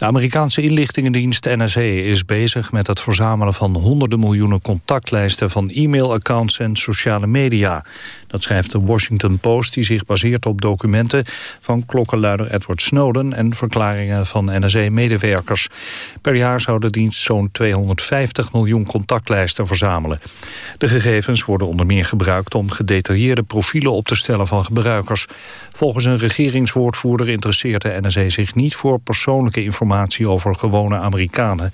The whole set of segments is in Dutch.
De Amerikaanse inlichtingendienst NSA is bezig met het verzamelen van honderden miljoenen contactlijsten van e-mailaccounts en sociale media. Dat schrijft de Washington Post die zich baseert op documenten van klokkenluider Edward Snowden en verklaringen van NSA-medewerkers. Per jaar zou de dienst zo'n 250 miljoen contactlijsten verzamelen. De gegevens worden onder meer gebruikt om gedetailleerde profielen op te stellen van gebruikers. Volgens een regeringswoordvoerder interesseert de NSA zich niet voor persoonlijke informatie over gewone Amerikanen.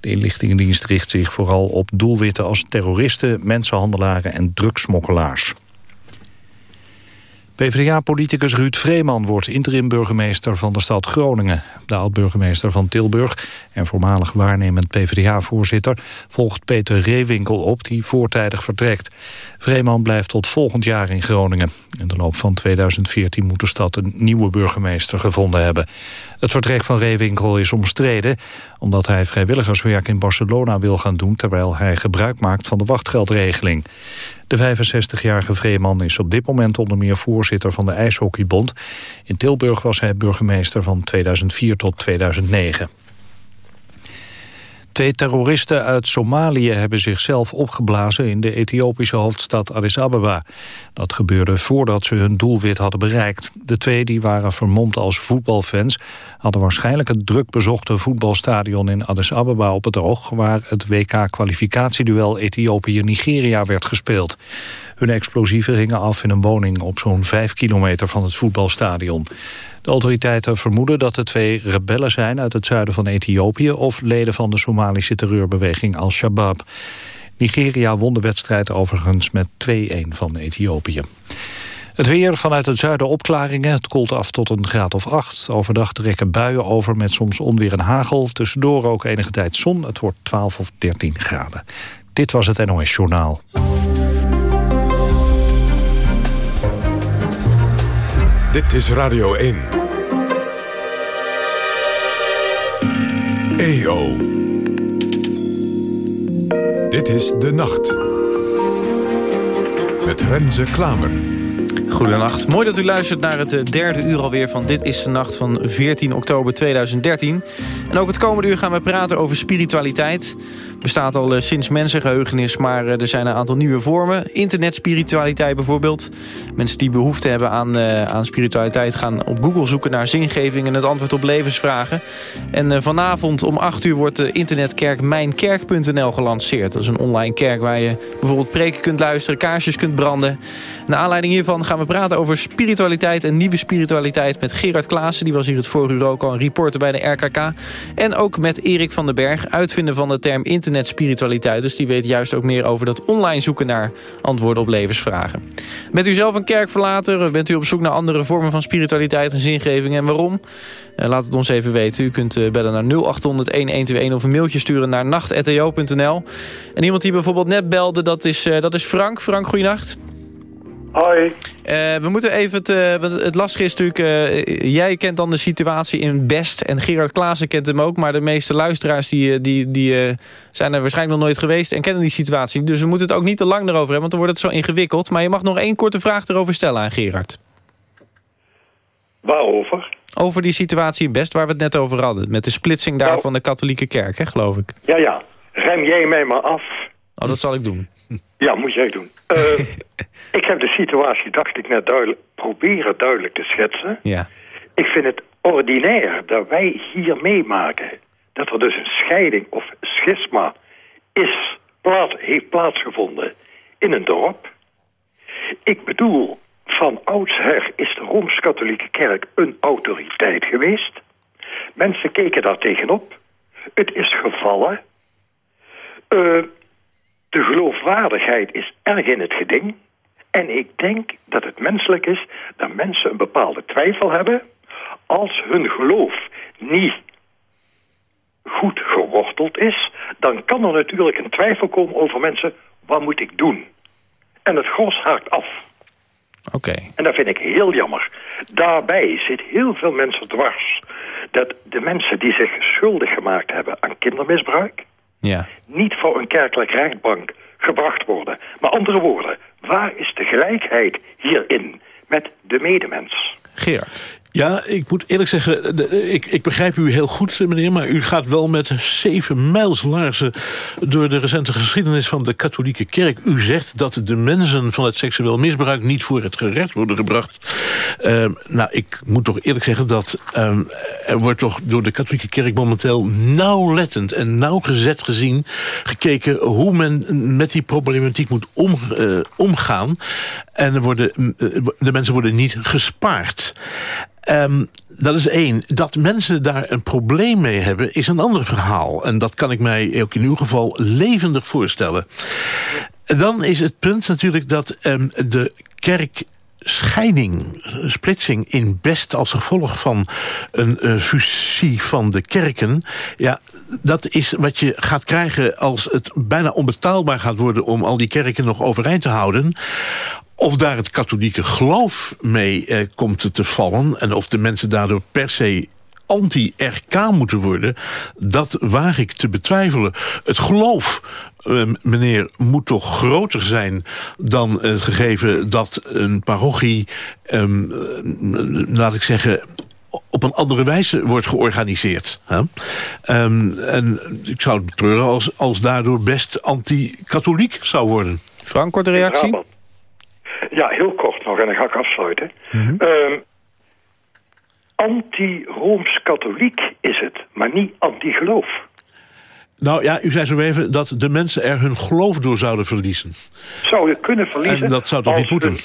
De inlichtingendienst richt zich vooral op doelwitten als terroristen, mensenhandelaren en drugsmokkelaars. PvdA-politicus Ruud Vreeman wordt interim-burgemeester van de stad Groningen. De oud-burgemeester van Tilburg en voormalig waarnemend PvdA-voorzitter... volgt Peter Reewinkel op, die voortijdig vertrekt. Vreeman blijft tot volgend jaar in Groningen. In de loop van 2014 moet de stad een nieuwe burgemeester gevonden hebben. Het vertrek van Reewinkel is omstreden... omdat hij vrijwilligerswerk in Barcelona wil gaan doen... terwijl hij gebruik maakt van de wachtgeldregeling. De 65-jarige Vreeman is op dit moment onder meer voorzitter van de IJshockeybond. In Tilburg was hij burgemeester van 2004 tot 2009. Twee terroristen uit Somalië hebben zichzelf opgeblazen in de Ethiopische hoofdstad Addis Ababa. Dat gebeurde voordat ze hun doelwit hadden bereikt. De twee die waren vermomd als voetbalfans hadden waarschijnlijk het druk bezochte voetbalstadion in Addis Ababa op het oog waar het WK-kwalificatieduel Ethiopië-Nigeria werd gespeeld. Hun explosieven gingen af in een woning op zo'n vijf kilometer van het voetbalstadion. De autoriteiten vermoeden dat de twee rebellen zijn uit het zuiden van Ethiopië... of leden van de Somalische terreurbeweging Al-Shabaab. Nigeria won de wedstrijd overigens met 2-1 van Ethiopië. Het weer vanuit het zuiden opklaringen. Het koelt af tot een graad of 8. Overdag trekken buien over met soms onweer en hagel. Tussendoor ook enige tijd zon. Het wordt 12 of 13 graden. Dit was het NOS Journaal. Dit is Radio 1. EO. Dit is De Nacht. Met Renze Klamer. Goedenacht. Mooi dat u luistert naar het eh, derde uur alweer van Dit is de Nacht van 14 oktober 2013. En ook het komende uur gaan we praten over spiritualiteit bestaat al eh, sinds mensengeheugenis, maar eh, er zijn een aantal nieuwe vormen. Internetspiritualiteit bijvoorbeeld. Mensen die behoefte hebben aan, uh, aan spiritualiteit gaan op Google zoeken naar zingeving en het antwoord op levensvragen. En vanavond om 8 uur wordt de internetkerk mijnkerk.nl gelanceerd. Dat is een online kerk waar je bijvoorbeeld preken kunt luisteren, kaarsjes kunt branden. Naar aanleiding hiervan gaan we praten over spiritualiteit en nieuwe spiritualiteit met Gerard Klaassen. Die was hier het vorige uur ook al een reporter bij de RKK. En ook met Erik van den Berg, uitvinder van de term internet spiritualiteit, Dus die weet juist ook meer over dat online zoeken naar antwoorden op levensvragen. Bent u zelf een kerk verlaten? Bent u op zoek naar andere vormen van spiritualiteit en zingeving? En waarom? Uh, laat het ons even weten. U kunt uh, bellen naar 0800-1121 of een mailtje sturen naar nacht.eo.nl. En iemand die bijvoorbeeld net belde, dat is, uh, dat is Frank. Frank, goeienacht. Hoi. Uh, we moeten even, het, uh, het lastige is natuurlijk, uh, jij kent dan de situatie in Best en Gerard Klaassen kent hem ook, maar de meeste luisteraars die, die, die zijn er waarschijnlijk nog nooit geweest en kennen die situatie. Dus we moeten het ook niet te lang erover hebben, want dan wordt het zo ingewikkeld. Maar je mag nog één korte vraag erover stellen aan Gerard. Waarover? Over die situatie in Best waar we het net over hadden, met de splitsing daar nou. van de katholieke kerk, hè, geloof ik. Ja, ja. Rem jij mij maar af. Oh, dat zal ik doen. Ja, moet jij doen. Uh, ik heb de situatie, dacht ik net, duidelijk, proberen duidelijk te schetsen. Ja. Ik vind het ordinair dat wij hier meemaken... dat er dus een scheiding of schisma is, plaats, heeft plaatsgevonden in een dorp. Ik bedoel, van oudsher is de Rooms-Katholieke Kerk een autoriteit geweest. Mensen keken daar tegenop. Het is gevallen... Uh, de geloofwaardigheid is erg in het geding. En ik denk dat het menselijk is dat mensen een bepaalde twijfel hebben... als hun geloof niet goed geworteld is... dan kan er natuurlijk een twijfel komen over mensen... wat moet ik doen? En het gros haakt af. Oké. En dat vind ik heel jammer. Daarbij zit heel veel mensen dwars... dat de mensen die zich schuldig gemaakt hebben aan kindermisbruik ja. niet voor een kerkelijk rechtbank gebracht worden. Maar andere woorden, waar is de gelijkheid hierin met de medemens? Gerard. Ja, ik moet eerlijk zeggen, ik, ik begrijp u heel goed, meneer... maar u gaat wel met zeven mijls laarzen door de recente geschiedenis van de katholieke kerk. U zegt dat de mensen van het seksueel misbruik niet voor het gerecht worden gebracht. Uh, nou, ik moet toch eerlijk zeggen dat uh, er wordt toch door de katholieke kerk momenteel nauwlettend en nauwgezet gezien gekeken hoe men met die problematiek moet om, uh, omgaan. En worden, de mensen worden niet gespaard. Um, dat is één. Dat mensen daar een probleem mee hebben, is een ander verhaal. En dat kan ik mij ook in uw geval levendig voorstellen. Dan is het punt natuurlijk dat um, de kerk scheiding, splitsing in best als gevolg van een uh, fusie van de kerken... ja, dat is wat je gaat krijgen als het bijna onbetaalbaar gaat worden... om al die kerken nog overeind te houden. Of daar het katholieke geloof mee eh, komt te vallen... en of de mensen daardoor per se anti-RK moeten worden... dat waag ik te betwijfelen. Het geloof, uh, meneer, moet toch groter zijn... dan het gegeven dat een parochie, um, laat ik zeggen op een andere wijze wordt georganiseerd. Hè? Um, en ik zou het betreuren als, als daardoor best anti-katholiek zou worden. Frank, korte reactie? Ja, heel kort nog en dan ga ik afsluiten. Mm -hmm. um, Anti-Rooms-katholiek is het, maar niet anti-geloof. Nou ja, u zei zo even dat de mensen er hun geloof door zouden verliezen. Zou je kunnen verliezen. En dat zou toch niet moeten? Hun,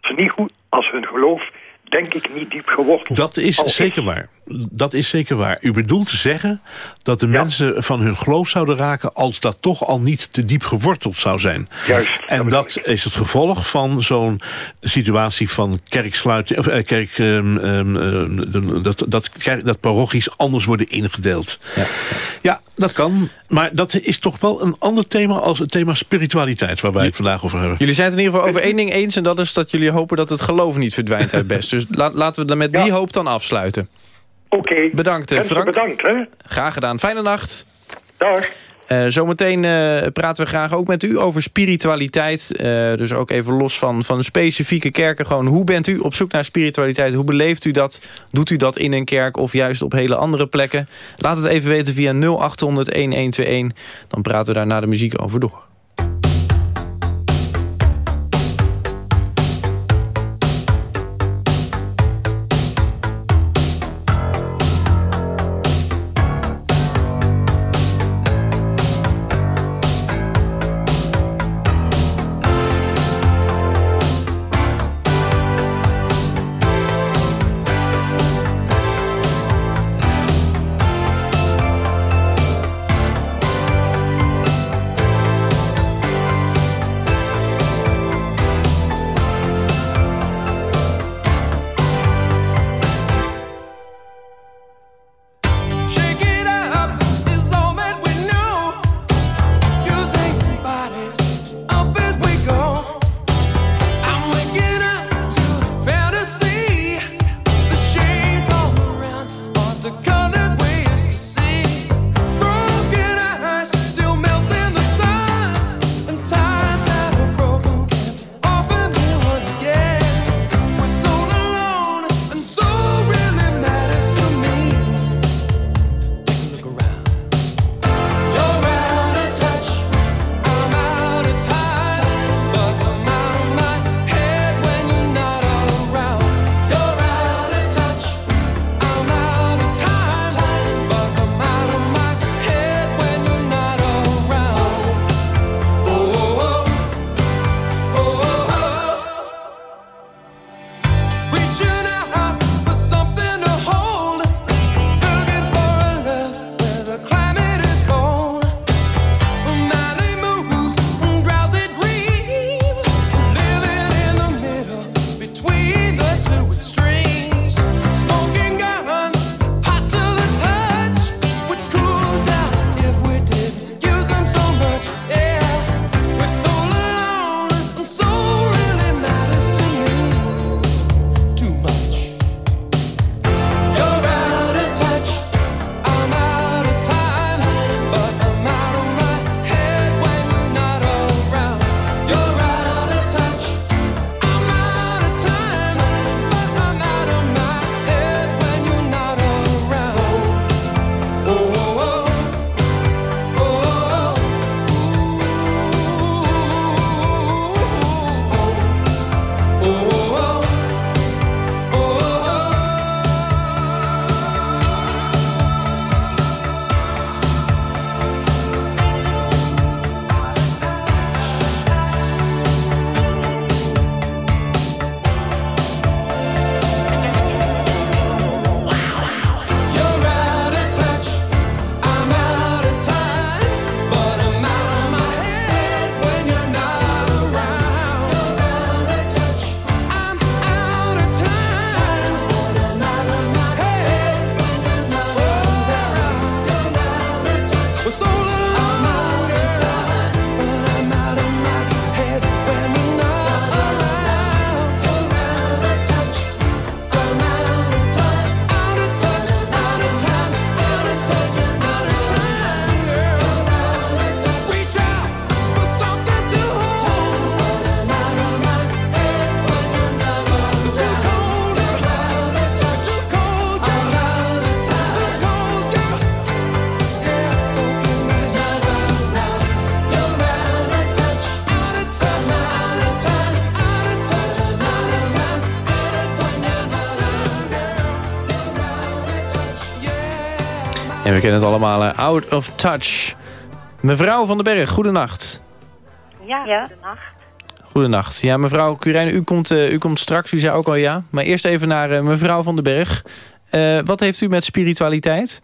als niet goed als hun geloof denk ik niet diep geworteld. Dat is zeker is. waar. Dat is zeker waar. U bedoelt te zeggen dat de ja. mensen van hun geloof zouden raken... als dat toch al niet te diep geworteld zou zijn. Juist. En dat is het gevolg van zo'n situatie van kerksluiting... of eh, kerk, um, um, dat, dat, kerk, dat parochies anders worden ingedeeld. Ja. ja, dat kan. Maar dat is toch wel een ander thema als het thema spiritualiteit... waar wij het vandaag over hebben. Jullie zijn het in ieder geval over één ding eens... en dat is dat jullie hopen dat het geloof niet verdwijnt uit best. Dus la laten we dan met die hoop dan afsluiten. Oké. Okay. Bedankt, Mensen Frank. bedankt, hè. Graag gedaan. Fijne nacht. Dag. Uh, zometeen uh, praten we graag ook met u over spiritualiteit. Uh, dus ook even los van, van specifieke kerken. Gewoon, hoe bent u op zoek naar spiritualiteit? Hoe beleeft u dat? Doet u dat in een kerk of juist op hele andere plekken? Laat het even weten via 0800-1121. Dan praten we daar na de muziek over door. En we kennen het allemaal, uh, Out of Touch. Mevrouw van den Berg, goedenacht. Ja, ja. goedenacht. Goedenacht. Ja, mevrouw Curijn, u komt, uh, u komt straks, u zei ook al ja. Maar eerst even naar uh, mevrouw van den Berg. wat heeft u met spiritualiteit?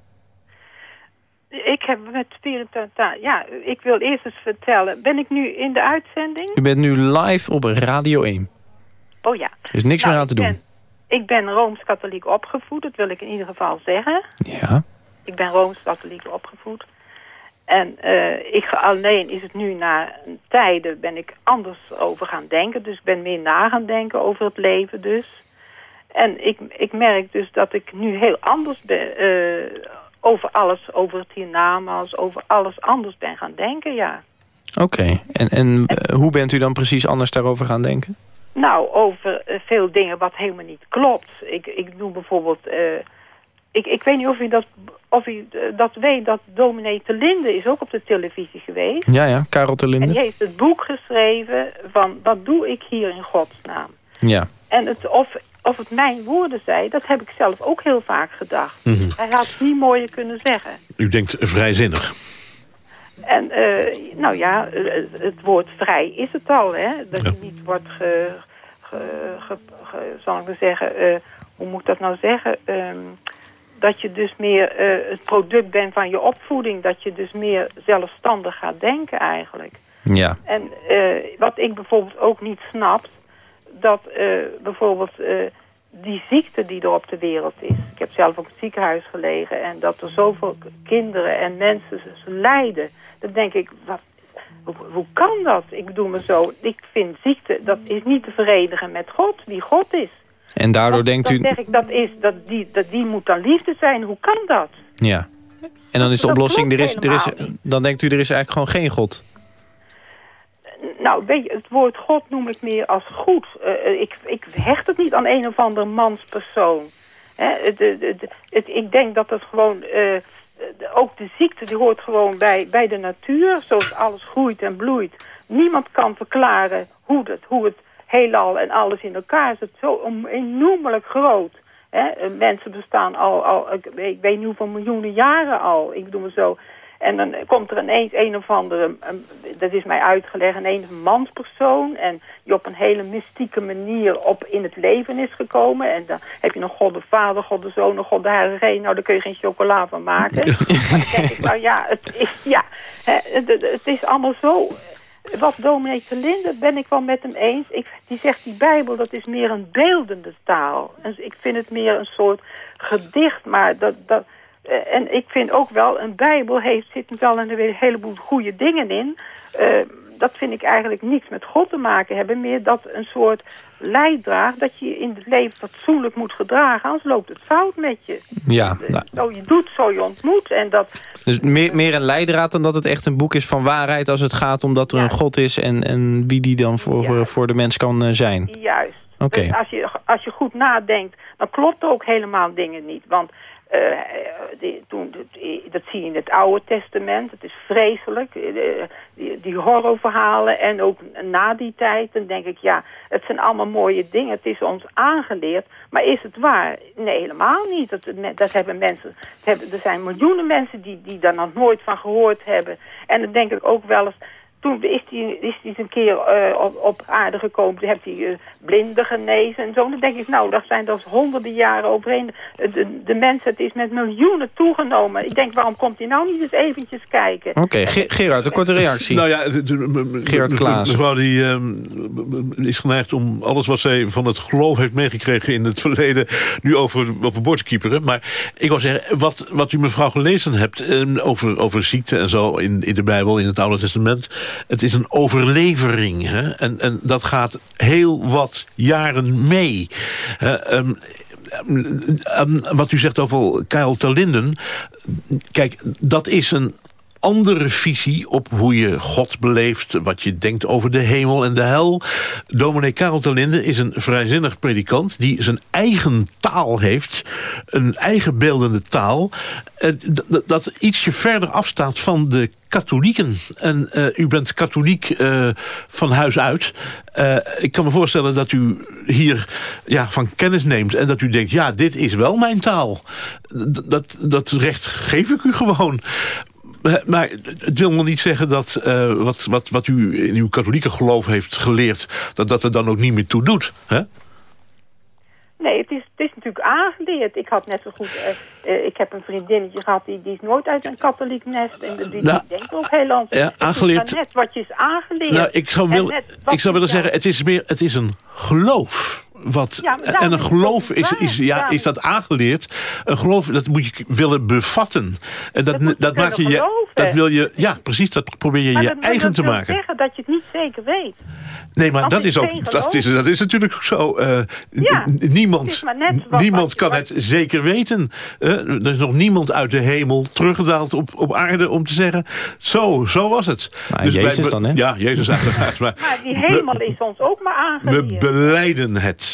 Ik heb met spiritualiteit... Ja, ik wil eerst eens vertellen. Ben ik nu in de uitzending? U bent nu live op Radio 1. Oh ja. Er is niks nou, meer aan te doen. Ben, ik ben Rooms-Katholiek opgevoed, dat wil ik in ieder geval zeggen. Ja. Ik ben Rooms-Katholiek opgevoed. En uh, ik, alleen is het nu na tijden ben ik anders over gaan denken. Dus ik ben meer na gaan denken over het leven dus. En ik, ik merk dus dat ik nu heel anders ben... Uh, over alles, over het hiernamaals, over alles anders ben gaan denken, ja. Oké, en, en uh, hoe bent u dan precies anders daarover gaan denken? Nou, over veel dingen wat helemaal niet klopt. Ik, ik noem bijvoorbeeld... Uh, ik, ik weet niet of u dat, of u, dat weet, dat dominee Te Linde is ook op de televisie geweest. Ja, ja, Karel Te Linde. En die heeft het boek geschreven van... Wat doe ik hier in Gods naam? Ja. En het, of, of het mijn woorden zijn, dat heb ik zelf ook heel vaak gedacht. Mm -hmm. Hij had het niet mooier kunnen zeggen. U denkt vrijzinnig. En uh, nou ja, het woord vrij is het al, hè. Dat ja. je niet wordt ge, ge, ge, ge, zal ik maar zeggen, uh, hoe moet ik dat nou zeggen? Um, dat je dus meer uh, het product bent van je opvoeding. Dat je dus meer zelfstandig gaat denken eigenlijk. Ja. En wat ik bijvoorbeeld ook niet snap, dat bijvoorbeeld die ziekte die er op de wereld is. Ik heb zelf ook in het ziekenhuis gelegen en dat er zoveel kinderen en mensen lijden. Dan denk ik, wat, hoe, hoe, kan dat? Ik bedoel me zo, ik vind ziekte, dat is niet te verenigen met God, wie God is. En daardoor dat, denkt dat u... Zeg ik, dat, is, dat, die, dat die moet dan liefde zijn, hoe kan dat? Ja. En dan is de Dat oplossing, er is, er is, dan denkt u er is eigenlijk gewoon geen God. Nou, weet je, het woord God noem ik meer als goed. Uh, ik, ik hecht het niet aan een of ander manspersoon. Hè, het, ik denk dat het gewoon... Uh, ook de ziekte die hoort gewoon bij, bij de natuur. Zoals alles groeit en bloeit. Niemand kan verklaren hoe, dat, hoe het heelal en alles in elkaar zit. Zo enormelijk groot. Hè? Mensen bestaan al, al ik, ik weet niet hoeveel miljoenen jaren al. Ik bedoel zo... En dan komt er ineens een of andere, dat is mij uitgelegd, een een manspersoon. En die op een hele mystieke manier op in het leven is gekomen. En dan heb je nog God de Vader, God de Zoon, God de Heilige Geest. Nou, daar kun je geen chocola van maken. maar dan denk ik, nou ja, het is, ja, het, het is allemaal zo... Wat dominee de Linde, ben ik wel met hem eens. Ik, die zegt, die Bijbel, dat is meer een beeldende taal. En ik vind het meer een soort gedicht, maar dat... dat en ik vind ook wel, een Bijbel heeft, zit wel een heleboel goede dingen in. Uh, dat vind ik eigenlijk niks met God te maken hebben. Meer dat een soort leidraag, dat je in het leven fatsoenlijk moet gedragen. Anders loopt het fout met je. Ja, nou. Zo je doet, zo je ontmoet. En dat, Dus meer, meer een leidraad dan dat het echt een boek is van waarheid... als het gaat om dat er Ja. een God is en, en wie die dan voor, voor, Ja. voor de mens kan eh, zijn. Juist. Oké. Dus als je, als je goed nadenkt, dan klopt ook helemaal dingen niet. Want eh, die, toen, dat zie je in het Oude Testament. Het is vreselijk. eh, die, die horrorverhalen en ook na die tijd. Dan denk ik, ja, het zijn allemaal mooie dingen. Het is ons aangeleerd. Maar is het waar? Nee, helemaal niet. Dat, dat hebben mensen, hebben, er zijn miljoenen mensen die, die daar nog nooit van gehoord hebben. En dan denk ik ook wel eens... Toen is hij is die eens een keer eh, op, op aarde gekomen. Toen heeft hij eh, blinden genezen en zo. Dan denk ik, nou, dat zijn dus honderden jaren overheen. De, de, de mensheid is met miljoenen toegenomen. Ik denk, waarom komt hij nou niet eens eventjes kijken? Oké, Ge- Gerard, een korte reactie. Nou ja, Gerard Klaassen. Mevrouw die ehm, is geneigd om alles wat zij van het geloof heeft meegekregen in het verleden nu over, overboord te kieperen. Maar ik wil zeggen, wat, wat u mevrouw gelezen hebt ehm, over, over ziekte en zo in, in de Bijbel, in het Oude Testament. Het is een overlevering. Hè? En, en dat gaat heel wat jaren mee. Hè, ehm, ehm, wat u zegt over ter Linden. Kijk, dat is een andere visie op hoe je God beleeft... wat je denkt over de hemel en de hel. Dominee Karel Talinde is een vrijzinnig predikant... die zijn eigen taal heeft, een eigen beeldende taal... eh, dat- ietsje verder afstaat van de katholieken. En eh, u bent katholiek eh, van huis uit. Ik kan me voorstellen dat u hier ja, van kennis neemt... en dat u denkt, ja, dit is wel mijn taal. Dat, dat recht geef ik u gewoon. Maar het wil nog niet zeggen dat eh, wat, wat, wat u in uw katholieke geloof heeft geleerd... dat dat er dan ook niet meer toe doet. Hè? Nee, het is, het is natuurlijk aangeleerd. Ik had net zo goed... eh, eh, ik heb een vriendinnetje gehad, die, die is nooit uit een katholiek nest. En die, die Nou, denkt ook heel anders. ja, aangeleerd- net wat je is aangeleerd. Nou, ik zou, wil, ik zou willen zeggen, het is, meer, het is een geloof. Wat, Ja, en een geloof is, is, ja, is dat aangeleerd. Een geloof, dat moet je willen bevatten. En dat, Dat dat maak je, je dat wil je, ja, precies, dat probeer je Maar je dat- eigen dat te wil maken. zeggen dat je het niet zeker weet. Nee, maar Want dat is ook, dat is, dat is natuurlijk ook zo. eh, Ja, niemand niemand kan het zeker weten. Eh, er is nog niemand uit de hemel teruggedaald op, op aarde om te zeggen... zo, zo was het. Maar Jezus dan, hè? Ja, Jezus uiteraard. Maar, Maar die hemel is ons ook maar we aangeleerd. beleiden het.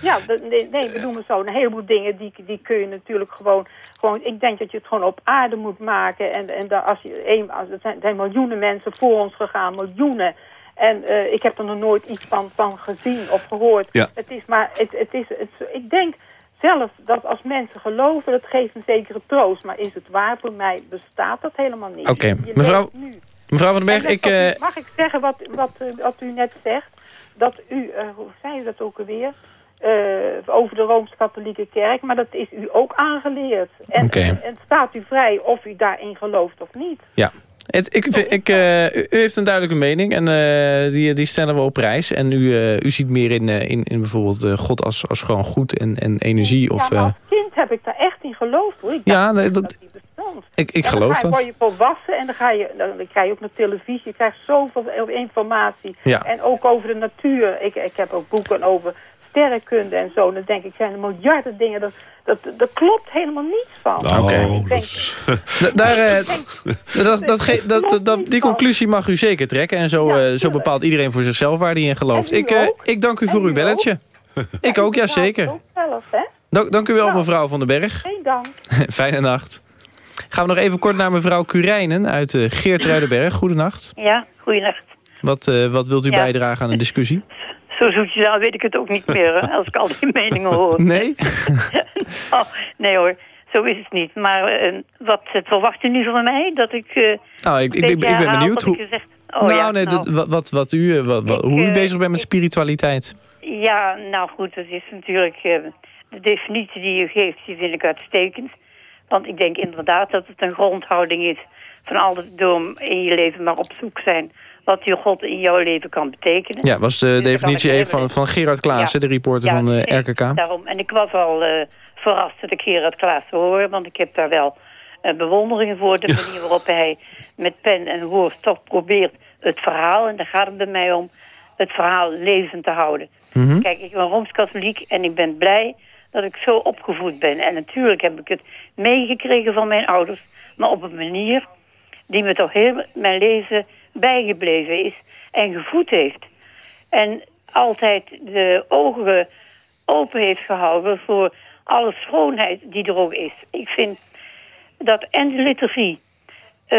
Ja, nee, nee, we doen het zo. Een heleboel dingen die, die kun je natuurlijk gewoon, gewoon... Ik denk dat je het gewoon op aarde moet maken. En, en daar, als je, een, als, er, zijn, er zijn miljoenen mensen voor ons gegaan, miljoenen. En eh, ik heb er nog nooit iets van, van gezien of gehoord. Ja. Het is maar, het, het is, het, ik denk zelf dat als mensen geloven, dat geeft een zekere troost. Maar is het waar? Voor mij bestaat dat helemaal niet. Oké, mevrouw-. Mevrouw van den Berg, ik... eh, mag ik zeggen wat, wat, eh, wat u net zegt? Dat u, hoe zei u dat ook alweer? Eh, over de Rooms-Katholieke Kerk, maar dat is u ook aangeleerd. En, en, en staat u vrij of u daarin gelooft of niet. Ja. Het, ik, vind- ik, eh, u heeft een duidelijke mening en eh, die, die stellen we op prijs. En u, u ziet meer in, in, in bijvoorbeeld God als, als gewoon goed en, en energie. Of, ja, als kind heb ik daar echt in geloofd hoor. Ik Ja, nee, dat- ik, ik geloof dan dat. word je volwassen en dan, ga je, dan, dan krijg je ook naar televisie. Je krijgt zoveel informatie. Ja. En ook over de natuur. Ik, ik heb ook boeken over sterrenkunde en zo. Dan denk ik, zijn er miljarden dingen. Dat, dat, dat klopt helemaal niets van. Oké. Denk, Da- Daar, eh, dat, dat, ge- dat, dat, die conclusie mag u zeker trekken. En zo, Ja, eh, zo bepaalt iedereen voor zichzelf waar hij in gelooft. Ik, eh, ik dank u En voor uw belletje. Ik ook, ja zeker. Ook zelf, hè? Dank, dank u wel Nou. mevrouw van den Berg. Geen dank. Fijne nacht. Gaan we nog even kort naar mevrouw Curijnen uit uh, Geertruidenberg. Goedenacht. Ja, goeienacht. Wat, eh, wat wilt u Ja. bijdragen aan de discussie? Zo zoet je dan weet ik het ook niet meer, hè, als ik al die meningen hoor. Nee? Oh, nee hoor, zo is het niet. Maar eh, wat verwacht u nu van mij? Dat ik... eh, Nou, ik, ik, ik, ben benieuwd hoe, gezegd- Oh, nou, ja, nee, nou. dat- wat, wat, u, eh, wat, hoe u bezig bent met spiritualiteit. Ja, nou goed, dat is natuurlijk... de definitie die u geeft, die vind ik uitstekend. Want ik denk inderdaad dat het een grondhouding is... van altijd door in je leven maar op zoek zijn... wat je God in jouw leven kan betekenen. Ja, was de Dus definitie even van, van Gerard Klaassen, Ja. de reporter Ja, van eh, nee, RKK. Daarom. En ik was al eh, verrast dat ik Gerard Klaas hoor, want ik heb daar wel eh, bewondering voor. De manier waarop hij met pen en woord toch probeert het verhaal, en daar gaat het bij mij om, het verhaal levend te houden. Mhm. Kijk, ik ben Rooms-Katholiek en ik ben blij dat ik zo opgevoed ben. En natuurlijk heb ik het meegekregen van mijn ouders, maar op een manier die me toch heel mijn leven bijgebleven is en gevoed heeft. En altijd de ogen open heeft gehouden voor alle schoonheid die er ook is. Ik vind dat en de liturgie, eh,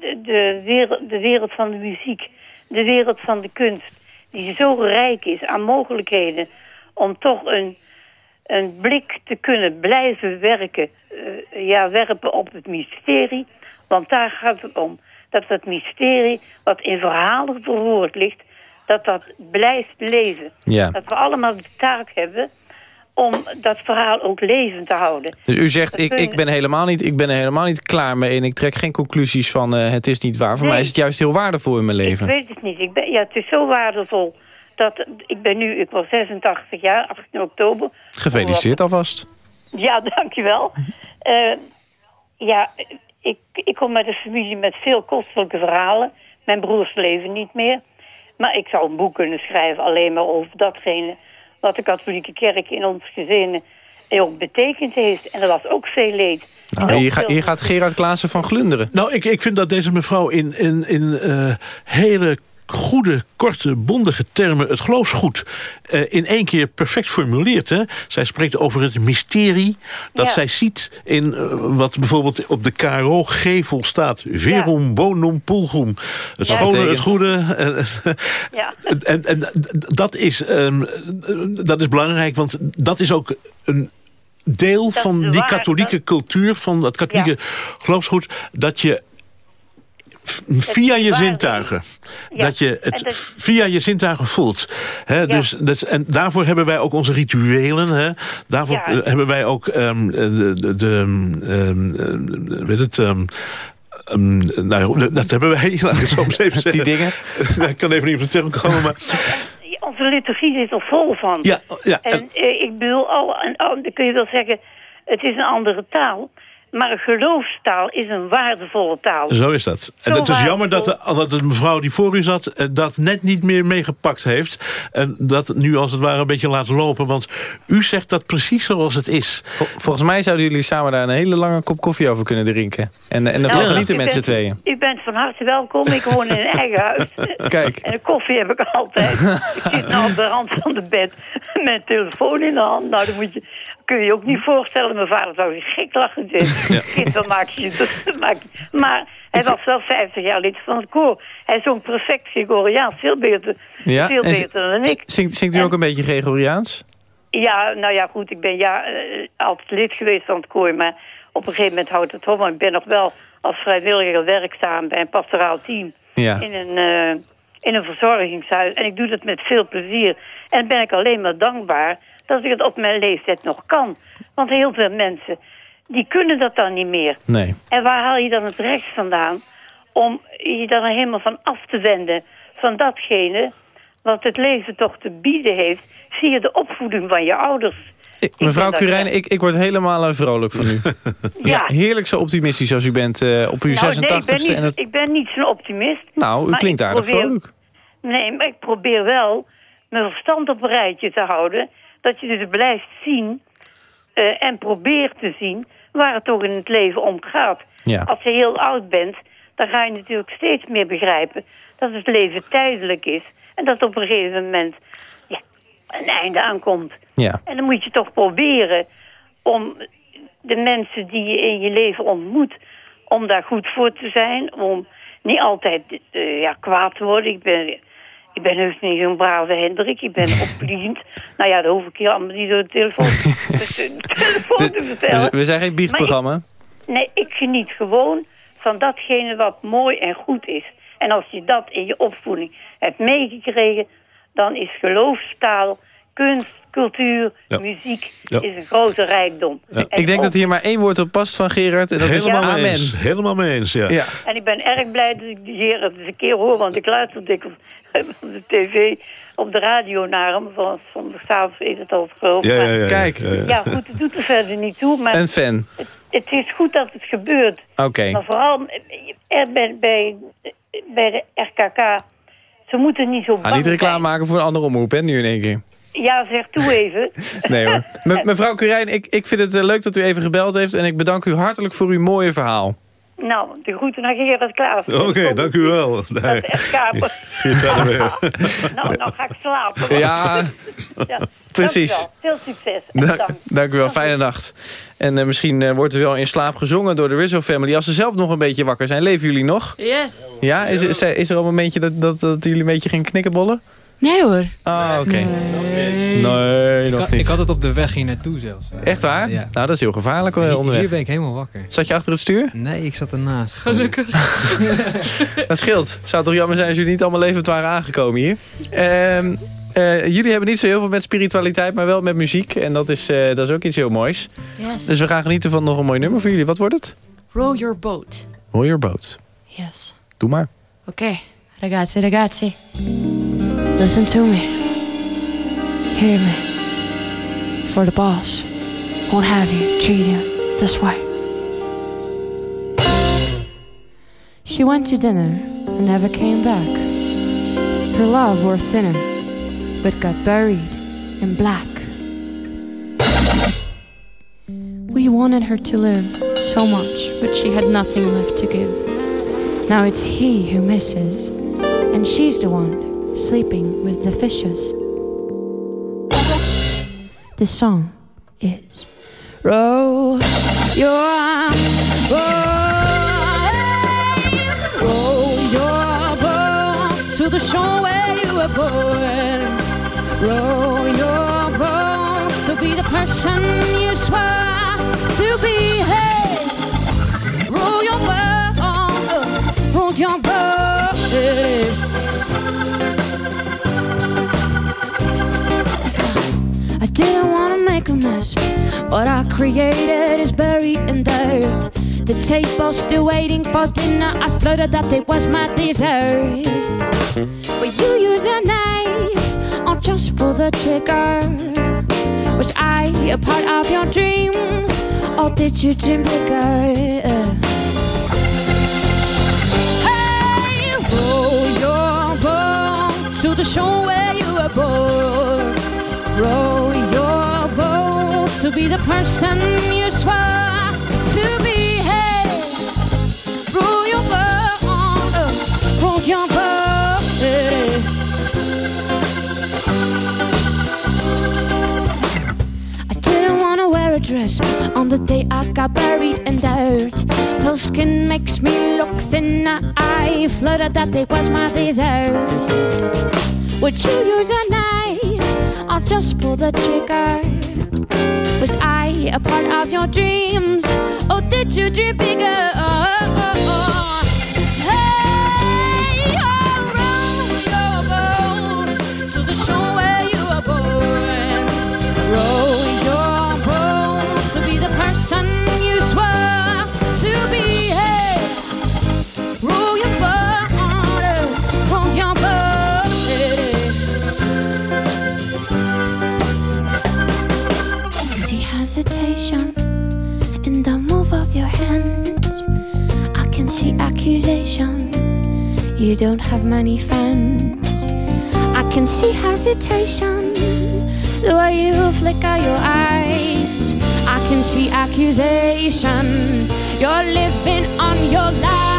de, de, wereld, de wereld van de muziek, de wereld van de kunst, die zo rijk is aan mogelijkheden om toch een, een blik te kunnen blijven werken, eh, ja, werpen op het mysterie. Want daar gaat het om. Dat het mysterie wat in verhalen verwoord ligt, dat dat blijft leven. Ja. Dat we allemaal de taak hebben om dat verhaal ook levend te houden. Dus u zegt, Dat ik, ik, ben helemaal niet, ik ben er helemaal niet klaar mee... en ik trek geen conclusies van eh, het is niet waar. Voor Nee. mij is het juist heel waardevol in mijn leven. Ik weet het niet. Ik ben, ja, het is zo waardevol. Dat, ik ben nu, ik was 86 jaar, 18 oktober. Gefeliciteerd alvast. Ja, dankjewel. Eh ja, ik, ik kom uit een familie met veel kostelijke verhalen. Mijn broers leven niet meer. Maar ik zou een boek kunnen schrijven alleen maar over datgene... wat de katholieke kerk in ons gezin ook betekend heeft. En er was ook veel leed. Nou, ga- hier gaat Gerard Klaassen van glunderen. Nou, ik, ik vind dat deze mevrouw in, in, in eh, hele goede, korte, bondige termen het geloofsgoed eh, in één keer perfect formuleert. Hè? Zij spreekt over het mysterie dat Ja. zij ziet in eh, wat bijvoorbeeld op de KRO-gevel staat. Verum bonum pulchrum. Het Ja. schone, het goede. Ja. en, en dat, is, ehm, dat is belangrijk, want dat is ook een deel Dat van die waar, katholieke dat- cultuur, van dat katholieke geloofsgoed, dat je via je zintuigen, Ja, dat je het dat- via je zintuigen voelt. Dus, dus, en daarvoor hebben wij ook onze rituelen. Daarvoor Ja. eh, hebben wij ook ehm, de, de, de, ehm, ehm, weet het, ehm, nou, dat hebben wij, laat ik het zo eens even zeggen. Die dingen. ik kan even niet op de term komen, maar... Onze liturgie zit er vol van. Ja, ja, en- En eh, ik bedoel, al, en, al, dan kun je wel zeggen, het is een andere taal. Maar een geloofstaal is een waardevolle taal. Zo is dat. En Zo het is jammer dat de, dat de mevrouw die voor u zat... eh, dat net niet meer meegepakt heeft. En dat nu als het ware een beetje laat lopen. Want u zegt dat precies zoals het is. Vol- volgens mij zouden jullie samen daar een hele lange kop koffie over kunnen drinken. En, en daarvan Nou, genieten met z'n tweeën. U bent van harte welkom. Ik woon in een eigen huis. Kijk. En koffie heb ik altijd. ik zit nou op de rand van de bed met een telefoon in de hand. Nou, dan moet je, kun je je ook niet voorstellen. Mijn vader zou gek lachen. Kind, dan maak je je. Maar hij was wel 50 jaar lid van het koor. Hij zong perfect Gregoriaans. Veel beter, Ja? veel beter dan ik. Zingt, zingt u En- ook een beetje Gregoriaans? Ja, nou ja, goed. Ik ben ja, eh, altijd lid geweest van het koor. Maar op een gegeven moment houdt het op. Maar ik ben nog wel als vrijwilliger werkzaam bij een pastoraal team. Ja. In een, eh, in een verzorgingshuis. En ik doe dat met veel plezier. En ben ik alleen maar dankbaar dat ik het op mijn leeftijd nog kan. Want heel veel mensen, die kunnen dat dan niet meer. Nee. En waar haal je dan het recht vandaan om je dan er helemaal van af te wenden van datgene wat het leven toch te bieden heeft via de opvoeding van je ouders. Ik- mevrouw Curijn, ik, ik word helemaal eh, vrolijk van u. Ja, Heerlijk zo optimistisch als u bent eh, op uw nou, nee, ik 86ste. ben, niet, en het, ik ben niet zo'n optimist. nou, u klinkt aardig probeer- vrolijk. Nee, maar ik probeer wel mijn verstand op een rijtje te houden. Dat je dus blijft zien eh, en probeert te zien waar het toch in het leven om gaat. Ja. Als je heel oud bent, dan ga je natuurlijk steeds meer begrijpen dat het leven tijdelijk is. En dat op een gegeven moment ja, een einde aankomt. Ja. En dan moet je toch proberen om de mensen die je in je leven ontmoet... om daar goed voor te zijn, om niet altijd eh, ja, kwaad te worden. Ik ben, ik ben heus niet zo'n brave Hendrik, ik ben opgediend. nou ja, dat hoef ik je allemaal niet door de telefoon, de telefoon te vertellen. we zijn geen biechtprogramma. Nee, ik geniet gewoon van datgene wat mooi en goed is. En als je dat in je opvoeding hebt meegekregen... dan is geloofstaal, kunst, cultuur, Ja. muziek... Ja. is een grote rijkdom. Ik denk ook- dat hier maar één woord op past van Gerard. En dat is Helemaal mee amen. eens. Helemaal mee eens, ja. Ja. En ik ben erg blij dat ik die heren eens een keer hoor... want ik luister dikwijls op de tv, op de radio naar hem. Van zondagavond is het al geloof Ja, ja, maar- ja, ja. Kijk. Ja, goed, het doet er verder niet toe. Maar Een fan. het is goed dat het gebeurt. Oké. Maar vooral er bij, bij, bij de RKK, ze moeten niet zo bang Ga niet reclame zijn. maken voor een andere omroep, hè, nu in één keer. Ja, zeg toe even. Nee hoor. Me- mevrouw Curijn, ik, ik vind het eh, leuk dat u even gebeld heeft. En ik bedank u hartelijk voor uw mooie verhaal. nou, de groeten naar Gerard Klaas. Oké, dank u wel. Dat Nee. Geert verder weer. nou, nou ga ik slapen. Ja, Ja, precies. Veel succes. en dank, dank u wel. Fijne nacht. En eh, misschien eh, wordt er wel in slaap gezongen door de Rizzo Family. Als ze zelf nog een beetje wakker zijn, leven jullie nog? Yes. Ja? Is, is, is er al een momentje dat, dat, dat jullie een beetje gaan knikkenbollen? Nee hoor. Ah, oké. Nee, Ik, nog had- niet. ik had het op de weg hier naartoe zelfs. Echt waar? Ja. Nou, dat is heel gevaarlijk eh, Hier- onderweg. Hier ben ik helemaal wakker. Zat je achter het stuur? Nee, ik zat ernaast. Gelukkig. Dat scheelt. Zou toch jammer zijn als jullie niet allemaal levend waren aangekomen hier. Ehm, eh, jullie hebben niet zo heel veel met spiritualiteit, maar wel met muziek. En dat is, eh, dat is ook iets heel moois. Yes. Dus we gaan genieten van nog een mooi nummer voor jullie. Wat wordt het? Row your boat. Roll Your Boat. Yes. Doe maar. Ok. Ragazzi, ragazzi. Listen to me. Hear me. For the boss won't have you treat you this way. She went to dinner and never came back. Her love wore thinner, but got buried in black. We wanted her to live so much, but she had nothing left to give. Now it's he who misses, and she's the one sleeping with the fishes. The song is Row your boat, row your boat to the shore where you were born. Row your boat to be the person you swore to be. Didn't want to make a mess. What I created is buried in dirt. The table's still waiting for dinner. I flirted that it was my dessert. But you use a knife, I'll just pull the trigger. Was I a part of your dreams, or did you dream bigger? Hey, roll your boat to the shore where you were born. Boat to be the person you swore to be. Hey, row your boat, uh, row your boat. hey. I didn't wanna wear a dress on the day I got buried in dirt. Pale skin makes me look thinner. I flirted that it was my dessert. Would you use a knife? I'll just pull the trigger. Was I a part of your dreams? Or did you dream bigger? Hey, don't have many friends. I can see hesitation the way you flicker your eyes. I can see accusation. You're living on your lie.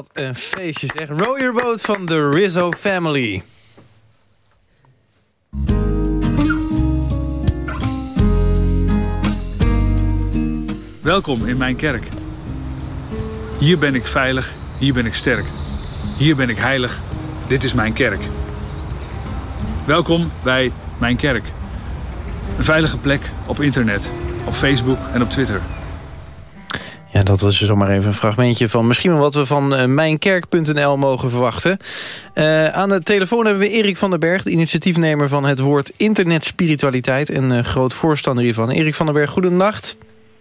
Wat een feestje zeg. Row Your Boat van de Rizzo Family. Welkom in mijn kerk. Hier ben ik veilig, hier ben ik sterk. Hier ben ik heilig, dit is mijn kerk. Welkom bij mijn kerk. Een veilige plek op internet, op Facebook en op Twitter. Ja, dat was zomaar even een fragmentje van misschien wel wat we van eh, mijnkerk.nl mogen verwachten. Eh, aan de telefoon hebben we Erik van den Berg, de initiatiefnemer van het woord internetspiritualiteit en groot voorstander hiervan. Erik van den Berg, goedenacht.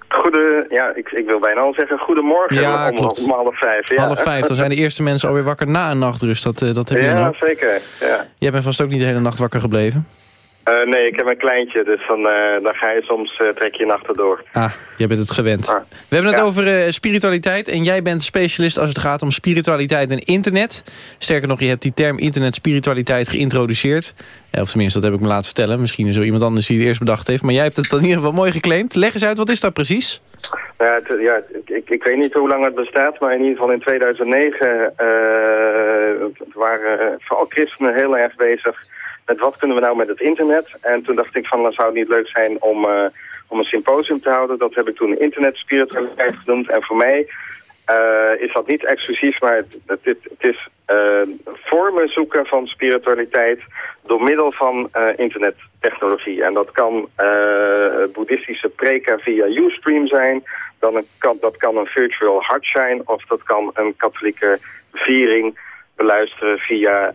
Goede, ja, ik, ik wil bijna al zeggen goedemorgen Ja, om, klopt. om half vijf. Ja. Half vijf, dan zijn de eerste mensen alweer wakker na een nachtrust. Dat, eh, dat heb je dan Ja, ook. zeker. Ja. Jij bent vast ook niet de hele nacht wakker gebleven. Eh, nee, ik heb een kleintje, dus dan, eh, dan ga je soms eh, trek je nachten door. Ah, jij bent het gewend. We hebben het Ja. over spiritualiteit. En jij bent specialist als het gaat om spiritualiteit en internet. Sterker nog, je hebt die term internet-spiritualiteit geïntroduceerd. Eh, Of tenminste, dat heb ik me laten vertellen. Misschien is er iemand anders die het eerst bedacht heeft. Maar jij hebt het in ieder geval mooi geclaimd. Leg eens uit, wat is dat precies? Ja, het- ja, ik- ik, weet niet hoe lang het bestaat, maar in ieder geval in 2009 eh, waren vooral christenen heel erg bezig met wat kunnen we nou met het internet. En toen dacht ik van, dan zou het niet leuk zijn om, eh, om een symposium te houden. Dat heb ik toen internet spiritualiteit genoemd. En voor mij eh, is dat niet exclusief, maar het, het, het- is eh, vormen zoeken van spiritualiteit door middel van eh, internettechnologie. En dat kan boeddhistische preken via Ustream zijn, dan een, kan, dat kan een virtual hart zijn of dat kan een katholieke viering beluisteren via,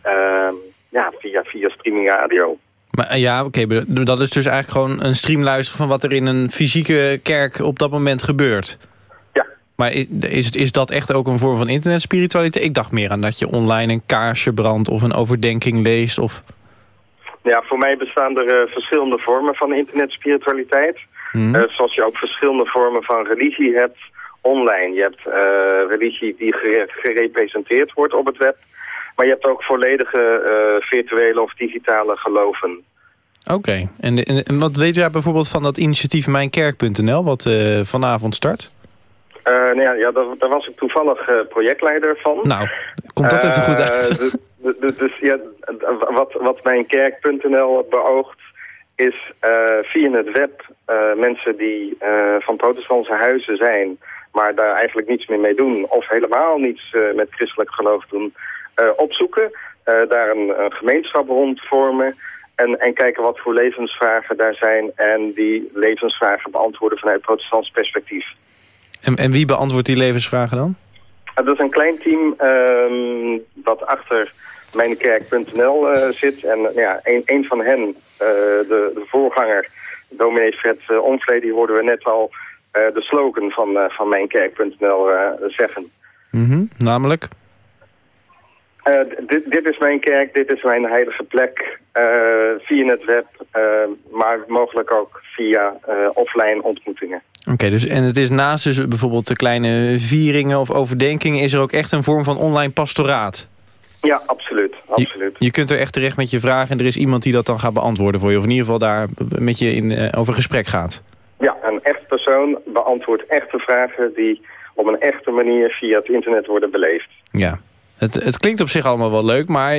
ja, via, via streaming radio. Maar eh, ja, oké, dat is dus eigenlijk gewoon een stream luisteren... van wat er in een fysieke kerk op dat moment gebeurt. Ja. Maar i- is, is dat echt ook een vorm van internetspiritualiteit? Ik dacht meer aan dat je online een kaarsje brandt... of een overdenking leest. Of... Ja, voor mij bestaan er eh, verschillende vormen van internetspiritualiteit. Mhm. Eh, zoals je ook verschillende vormen van religie hebt online. Je hebt religie die gere- gerepresenteerd wordt op het web. Maar je hebt ook volledige eh, virtuele of digitale geloven. Oké, en, en, en wat weet jij bijvoorbeeld van dat initiatief Mijnkerk.nl... wat eh, vanavond start? Eh, nou ja, ja daar, daar was ik toevallig projectleider van. Nou, komt dat even goed uit. dus- dus- dus ja, wat, wat mijn kerk.nl beoogt is via het web mensen die van protestantse huizen zijn... maar daar eigenlijk niets meer mee doen of helemaal niets met christelijk geloof doen... eh, opzoeken, eh, daar een, een gemeenschap rond vormen... En, en kijken wat voor levensvragen daar zijn... en die levensvragen beantwoorden vanuit protestants perspectief. En, en wie beantwoordt die levensvragen dan? Het is een klein team ehm, dat achter mijnkerk.nl eh zit. En eh, ja, een, een van hen, eh, de, de voorganger, dominee Fred Omvlee, die hoorden we net al eh, de slogan van, eh, van mijnkerk.nl eh, zeggen. Mhm, namelijk? Eh, dit, dit is mijn kerk, dit is mijn heilige plek. eh, via het web, eh, maar mogelijk ook via offline ontmoetingen. Oké, dus en het is naast dus bijvoorbeeld de kleine vieringen of overdenkingen... is er ook echt een vorm van online pastoraat? Ja, absoluut. absoluut. Je kunt er echt terecht met je vragen en er is iemand die dat dan gaat beantwoorden voor je. Of in ieder geval daar met je in, over gesprek gaat. Ja, een echt persoon beantwoordt echte vragen die op een echte manier via het internet worden beleefd. Ja, het, het klinkt op zich allemaal wel leuk, maar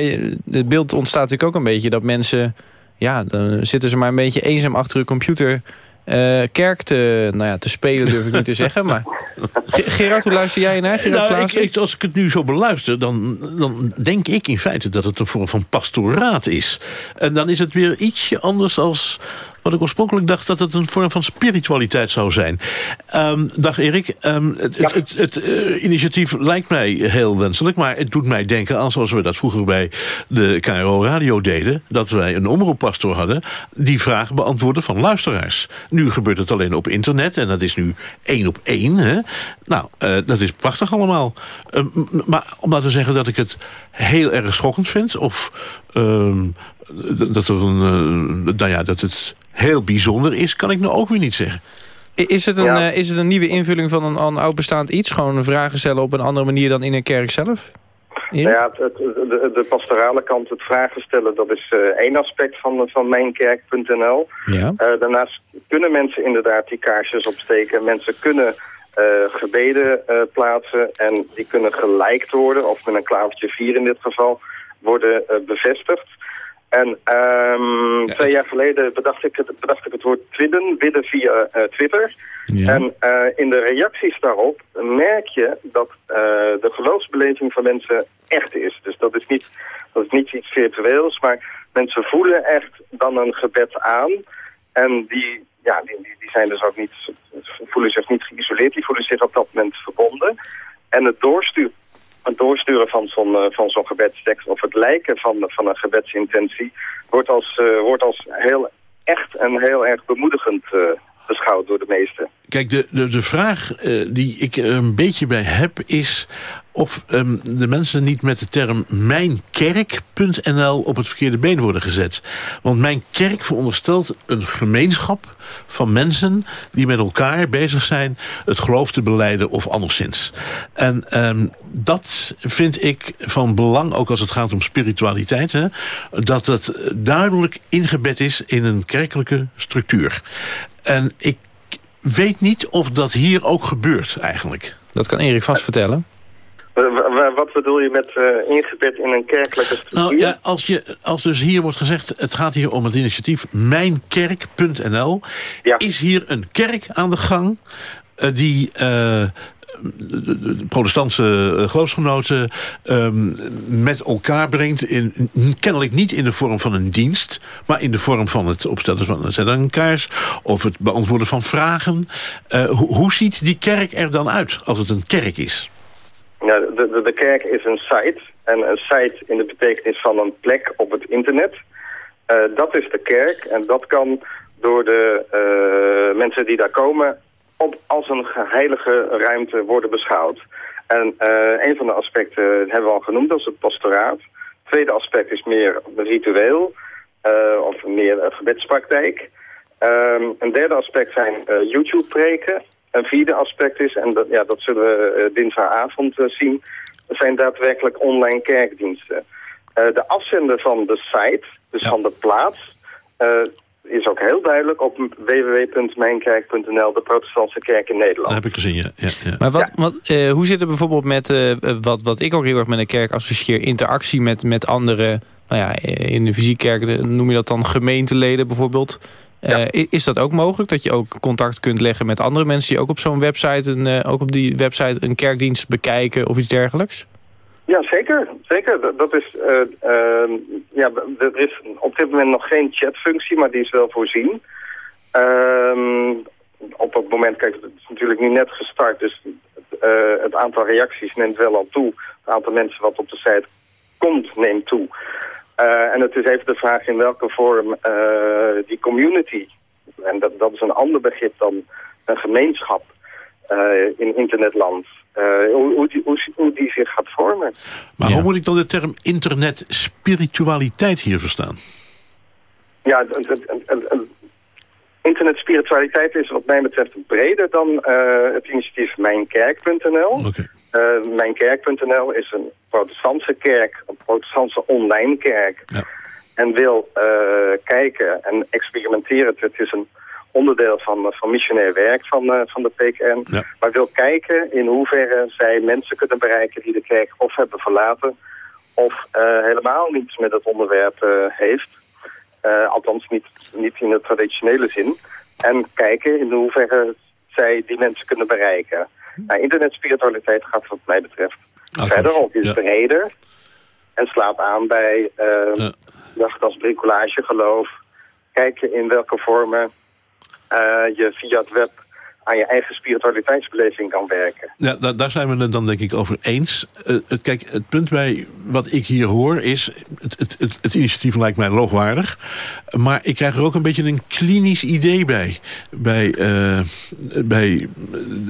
het beeld ontstaat natuurlijk ook een beetje dat mensen... Ja, dan zitten ze maar een beetje eenzaam achter hun computer eh, kerk te, nou ja, te spelen, durf ik niet te zeggen. Maar Ge- Gerard, hoe luister jij naar? Gerard Nou, ik, Klaassen? ik- als ik het nu zo beluister, dan, dan denk ik in feite dat het een vorm van pastoraat is. En dan is het weer ietsje anders als wat ik oorspronkelijk dacht dat het een vorm van spiritualiteit zou zijn. Ehm, dag Erik, Ehm, het, het, het, het, eh, initiatief lijkt mij heel wenselijk, maar het doet mij denken aan zoals we dat vroeger bij de KRO Radio deden, dat wij een omroeppastor hadden die vragen beantwoordde van luisteraars. Nu gebeurt het alleen op internet en dat is nu één op één. Hè? Nou, eh, dat is prachtig allemaal. Eh, m- m- maar om nou te zeggen dat ik het heel erg schokkend vind... of ehm, dat, er een, eh, nou ja, dat het heel bijzonder is... kan ik nou ook weer niet zeggen. Is het, een, Ja. eh, is het een nieuwe invulling van een, een oud bestaand iets? Gewoon vragen stellen op een andere manier dan in een kerk zelf? Nou ja, het, het- de, de pastorale kant, het vragen stellen, dat is eh, één aspect van, van mijnkerk.nl. Ja. Daarnaast kunnen mensen inderdaad die kaarsjes opsteken. Mensen kunnen eh, gebeden eh, plaatsen en die kunnen geliked worden, of met een klavertje 4 in dit geval, worden eh, bevestigd. En ehm, twee jaar geleden bedacht ik het, bedacht ik het woord twidden, bidden via eh, Twitter. Ja. En eh, in de reacties daarop merk je dat eh, de geloofsbeleving van mensen echt is. Dus dat is, niet, dat is niet iets virtueels, maar mensen voelen echt dan een gebed aan. En die, ja, die, die, die zijn dus ook niet, voelen zich niet geïsoleerd, die voelen zich op dat moment verbonden. En het doorsturen, het doorsturen van zo'n eh, van zo'n gebedstekst of het lijken van, van een gebedsintentie wordt als, eh, wordt als heel echt en heel erg bemoedigend eh, beschouwd door de meesten. Kijk, de, de, vraag eh, die ik er een beetje bij heb is... of ehm, de mensen niet met de term mijnkerk.nl op het verkeerde been worden gezet. Want mijn kerk veronderstelt een gemeenschap van mensen... die met elkaar bezig zijn het geloof te beleiden of anderszins. En ehm, dat vind ik van belang, ook als het gaat om spiritualiteit... Hè, dat het duidelijk ingebed is in een kerkelijke structuur. En ik weet niet of dat hier ook gebeurt eigenlijk. Dat kan Erik vast vertellen. Wa- Wat bedoel je met eh, ingebed in een kerkelijke structuur? Nou ja, als, je, als dus hier wordt gezegd... het gaat hier om het initiatief mijnkerk.nl... Ja. is hier een kerk aan de gang... eh, die eh, de, protestantse eh, geloofsgenoten ehm, met elkaar brengt. In, kennelijk niet in de vorm van een dienst... maar in de vorm van het opstellen van een kaars... of het beantwoorden van vragen. Eh, hoe, hoe ziet die kerk er dan uit als het een kerk is? Ja, de, de, kerk is een site. En een site in de betekenis van een plek op het internet. Eh, dat is de kerk. En dat kan door de mensen die daar komen... Op, als een heilige ruimte worden beschouwd. En eh, een van de aspecten hebben we al genoemd, dat is het pastoraat. Het tweede aspect is meer ritueel. eh, of meer eh, gebedspraktijk. Ehm, een derde aspect zijn eh, YouTube-preken. Een vierde aspect is, en dat, ja, dat zullen we dinsdagavond zien... zijn daadwerkelijk online kerkdiensten. De afzender van de site, dus van de plaats... is ook heel duidelijk op www.mijnkerk.nl, de protestantse kerk in Nederland. Dat heb ik gezien, ja. ja, ja. Maar wat, wat, eh, hoe zit het bijvoorbeeld met, eh, wat, wat ik ook heel erg met een kerk associeer... interactie met, met andere, nou ja, eh, in de fysiekkerk de- noem je dat dan gemeenteleden bijvoorbeeld... Eh, Is dat ook mogelijk? Dat je ook contact kunt leggen met andere mensen... die ook op zo'n website, een, eh, ook op die website een kerkdienst bekijken of iets dergelijks? Ja, zeker. zeker. Dat, dat is, ehm, ja, er is op dit moment nog geen chatfunctie, maar die is wel voorzien. Ehm, op het moment, kijk, het is natuurlijk nu net gestart, dus eh, het aantal reacties neemt wel al toe. Het aantal mensen wat op de site komt, neemt toe. En het is even de vraag in welke vorm die community, en dat, dat is een ander begrip dan een gemeenschap in internetland, eh, hoe, hoe, die, hoe, hoe die zich gaat vormen. Maar hoe moet ik dan de term internet spiritualiteit hier verstaan? Ja, internetspiritualiteit is wat mij betreft breder dan eh, het initiatief Mijnkerk.nl. Eh, Mijnkerk.nl is een protestantse kerk, een protestantse online kerk. En wil eh, kijken en experimenteren. Het is een onderdeel van, van missionair werk van, eh, van de PKN. Maar wil kijken in hoeverre zij mensen kunnen bereiken die de kerk of hebben verlaten... of eh, helemaal niets met het onderwerp eh, heeft. Eh, althans niet, niet in de traditionele zin. En kijken in hoeverre zij die mensen kunnen bereiken. Nou, internetspiritualiteit gaat wat mij betreft verder op. Is breder en slaat aan bij uh, dacht als bricolage geloof. Kijken in welke vormen je via het web aan je eigen spiritualiteitsbeleving kan werken. Ja, daar, zijn we het dan denk ik over eens. Uh, het, kijk, het punt bij wat ik hier hoor is... Het, het, het, het, initiatief lijkt mij loogwaardig. Maar ik krijg er ook een beetje een klinisch idee bij. Bij, uh, bij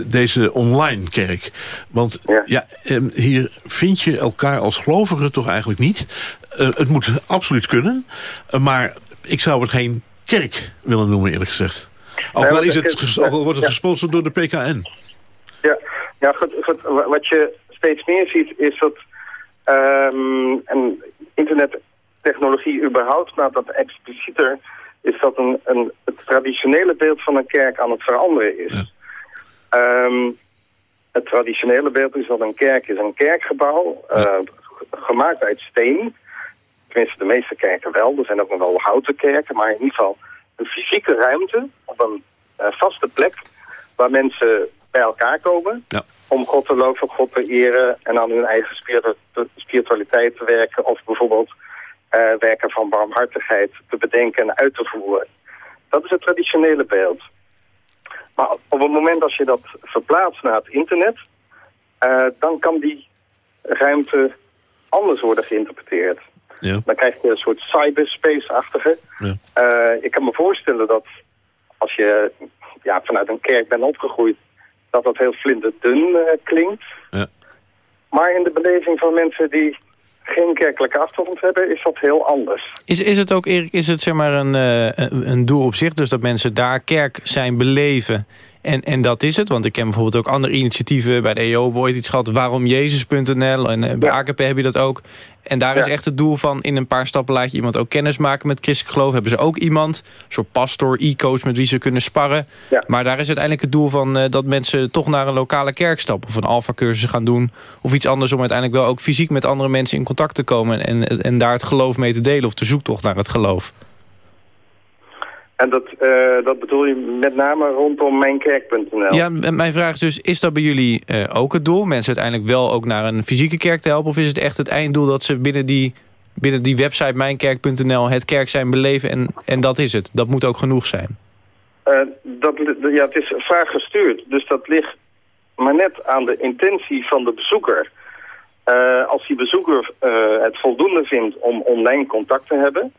deze online kerk. Want ja. ja hier vind je elkaar als gelovigen toch eigenlijk niet. Uh, het moet absoluut kunnen. maar ik zou het geen kerk willen noemen eerlijk gezegd. Ook al, is het, ook al wordt het gesponsord door de PKN. Ja, ja goed, goed, wat je steeds meer ziet is dat um, en internettechnologie überhaupt, maar dat explicieter is dat een, een, het traditionele beeld van een kerk aan het veranderen is. Ja. Um, het traditionele beeld is dat een kerk is een kerkgebouw, ja. uh, gemaakt uit steen. Tenminste, de meeste kerken wel. Er zijn ook nog wel houten kerken, maar in ieder geval een fysieke ruimte op een uh, vaste plek waar mensen bij elkaar komen ja. om God te loven, God te eren en aan hun eigen spiritualiteit te werken of bijvoorbeeld uh, werken van barmhartigheid te bedenken en uit te voeren. Dat is het traditionele beeld. Maar op het moment als je dat verplaatst naar het internet, uh, dan kan die ruimte anders worden geïnterpreteerd. Ja. Dan krijg je een soort cyberspace-achtige. Ja. Uh, ik kan me voorstellen dat als je ja, vanuit een kerk bent opgegroeid... dat dat heel flinterdun uh, klinkt. Ja. Maar in de beleving van mensen die geen kerkelijke achtergrond hebben... is dat heel anders. Is, is het ook, Erik, is het zeg maar een, uh, een doel op zich? Dus dat mensen daar kerk zijn beleven... En, en dat is het, want ik ken bijvoorbeeld ook andere initiatieven. Bij de EO ooit iets gehad, waaromjezus.nl. En uh, bij ja. AKP heb je dat ook. En daar ja. is echt het doel van, in een paar stappen laat je iemand ook kennis maken met christelijk geloof. Hebben ze ook iemand, een soort pastor, e-coach met wie ze kunnen sparren. Ja. Maar daar is uiteindelijk het doel van uh, dat mensen toch naar een lokale kerk stappen. Of een alfa-cursus gaan doen. Of iets anders om uiteindelijk wel ook fysiek met andere mensen in contact te komen. En, en daar het geloof mee te delen of de zoektocht naar het geloof. En dat, eh, dat bedoel je met name rondom mijnkerk.nl. Ja, mijn vraag is dus, is dat bij jullie eh, ook het doel? Mensen uiteindelijk wel ook naar een fysieke kerk te helpen? Of is het echt het einddoel dat ze binnen die, binnen die website mijnkerk.nl het kerk zijn beleven en, en dat is het? Dat moet ook genoeg zijn. Eh, dat, ja, het is vaak gestuurd, dus dat ligt maar net aan de intentie van de bezoeker. Als die bezoeker het voldoende vindt om online contact te hebben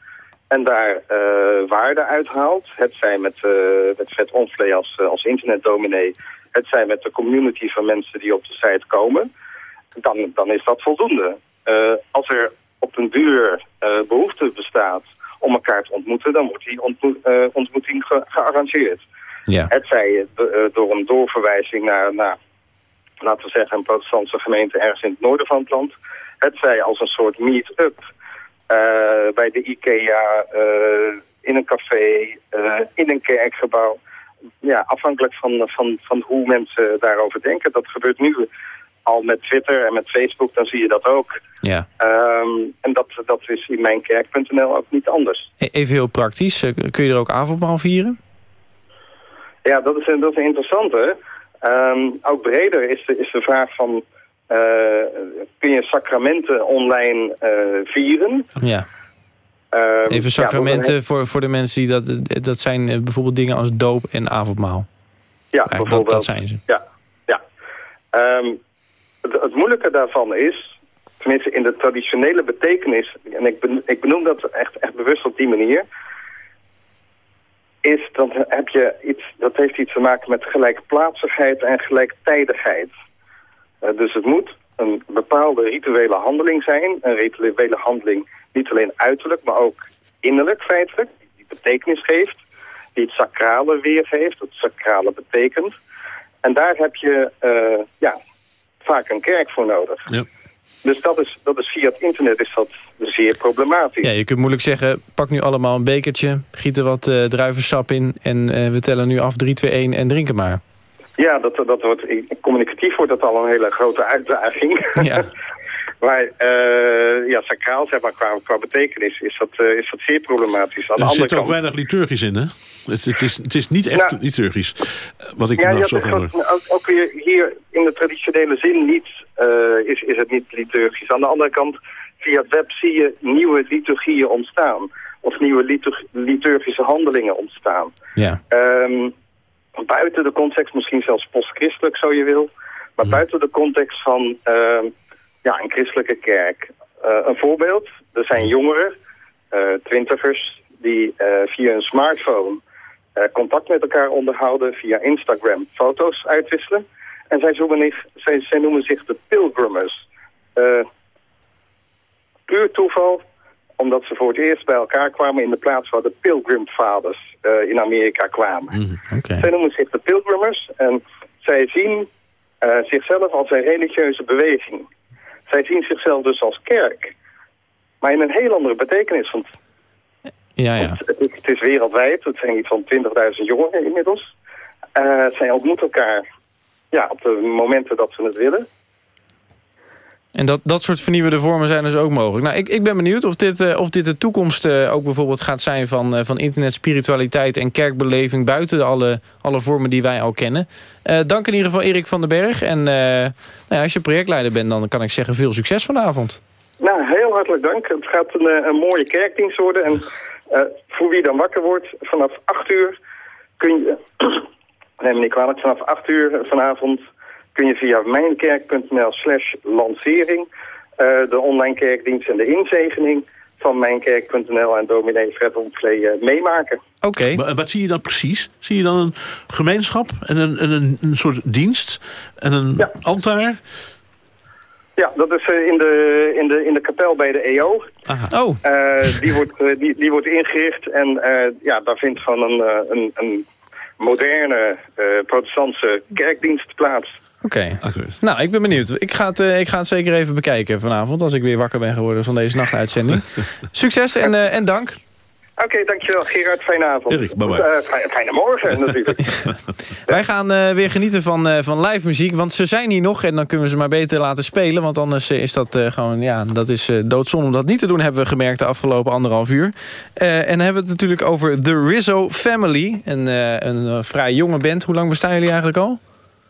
en daar eh, waarde uithaalt, het zij met, eh met Fred Onflee als, eh, als internetdominee, het zij met de community van mensen die op de site komen, dan, dan is dat voldoende. Als er op een duur eh, behoefte bestaat om elkaar te ontmoeten, dan wordt die ontmo- ontmoeting ge- gearrangeerd. Ja. Het zij door een doorverwijzing naar, naar, laten we zeggen, een protestantse gemeente ergens in het noorden van het land. Het zij als een soort meet-up eh, bij de IKEA, eh, in een café, eh, in een kerkgebouw. Ja, afhankelijk van, van, van hoe mensen daarover denken. Dat gebeurt nu al met Twitter en met Facebook, dan zie je dat ook. Ja. Ehm, en dat, dat is in mijnkerk.nl ook niet anders. E- Even heel praktisch, kun je er ook avondmaal vieren? Ja, dat is, een- dat is een interessante. Ehm, ook breder is de, is de vraag van... eh, kun je sacramenten online eh, vieren? Ja. Ehm, Even sacramenten voor, voor de mensen die dat... Dat zijn eh, bijvoorbeeld dingen als doop en avondmaal. Ja, Eigenlijk, bijvoorbeeld. dat zijn ze. Ja, ja. Ehm, het, het moeilijke daarvan is, tenminste in de traditionele betekenis, en ik, ben, ik benoem dat echt, echt bewust op die manier, is dat, heb je iets, dat heeft iets te maken met gelijkplaatsigheid en gelijktijdigheid. Eh, dus het moet een bepaalde rituele handeling zijn, een rituele handeling niet alleen uiterlijk, maar ook innerlijk feitelijk, die betekenis geeft, die het sacrale weergeeft, het sacrale betekent. En daar heb je eh, ja, vaak een kerk voor nodig. Ja. Dus dat is, dat is via het internet is dat zeer problematisch. Ja, je kunt moeilijk zeggen, pak nu allemaal een bekertje... giet er wat eh, druivensap in en we tellen nu af 3, 2, 1 en drinken maar. Ja, dat, dat wordt, communicatief wordt dat al een hele grote uitdaging. Ja. maar eh, ja, sacraal, zeg maar, qua, qua betekenis is dat, eh, is dat zeer problematisch. Aan de Er zit ook kant... weinig liturgisch in, hè? Het, het, is, het is niet echt Nou, liturgisch, wat ik ja, nog zo van ook, ook weer hier in de traditionele zin niet, eh, is, is het niet liturgisch. Aan de andere kant, via het web zie je nieuwe liturgieën ontstaan. Of nieuwe litur- liturgische handelingen ontstaan. Ja. Ehm, buiten de context, misschien zelfs postchristelijk zo je wil. Maar buiten de context van ehm, ja, een christelijke kerk. Eh, een voorbeeld, er zijn jongeren, eh, twintigers, die eh, via een smartphone contact met elkaar onderhouden, via Instagram foto's uitwisselen. En zij, zich, zij, zij noemen zich de pilgrimers. Puur toeval, omdat ze voor het eerst bij elkaar kwamen in de plaats waar de pilgrimvaders eh, in Amerika kwamen. Oké. Zij noemen zich de pilgrimers en zij zien eh, zichzelf als een religieuze beweging. Zij zien zichzelf dus als kerk. Maar in een heel andere betekenis, want Ja, ja. het is wereldwijd. Het zijn iets van 20.000 jongeren inmiddels. Eh, zij ontmoeten elkaar ja, op de momenten dat ze het willen. En dat, dat soort vernieuwende vormen zijn dus ook mogelijk. Nou, ik, ik ben benieuwd of dit, eh, of dit de toekomst eh, ook bijvoorbeeld gaat zijn... van, eh, van internet, spiritualiteit en kerkbeleving... buiten alle, alle vormen die wij al kennen. Dank in ieder geval Erik van den Berg. En nou ja, als je projectleider bent, dan kan ik zeggen veel succes vanavond. Nou, heel hartelijk dank. Het gaat een, een mooie kerkdienst worden. En voor wie dan wakker wordt, vanaf 8 uur kun je... neem me niet kwalijk, vanaf 8 uur vanavond kun je via mijnkerk.nl slash lancering... eh, de online kerkdienst en de inzegening van mijnkerk.nl en dominee Fred eh, meemaken. Oké. Maar wat zie je dan precies? Zie je dan een gemeenschap en een, en een, een soort dienst en een altaar? Ja, dat is eh, in, de, in, de, in de kapel bij de EO. Oh. Eh, die, wordt, eh, die, die wordt ingericht en eh, ja, daar vindt van een, eh, een, een moderne eh, protestantse kerkdienst plaats. Oké. Nou, ik ben benieuwd. Ik ga, het, eh, ik ga het zeker even bekijken vanavond... als ik weer wakker ben geworden van deze nachtuitzending. Succes en, eh, en dank. Oké, dankjewel Gerard. Fijne avond. Erik, bye bye. Eh, fijne, morgen natuurlijk. Wij gaan eh, weer genieten van, eh, van live muziek, want ze zijn hier nog... en dan kunnen we ze maar beter laten spelen... want anders is dat eh, gewoon, ja, dat is eh, doodzonde om dat niet te doen... hebben we gemerkt de afgelopen anderhalf uur. Eh, en dan hebben we het natuurlijk over The Rizzo Family. Een, eh, een eh, vrij jonge band. Hoe lang bestaan jullie eigenlijk al?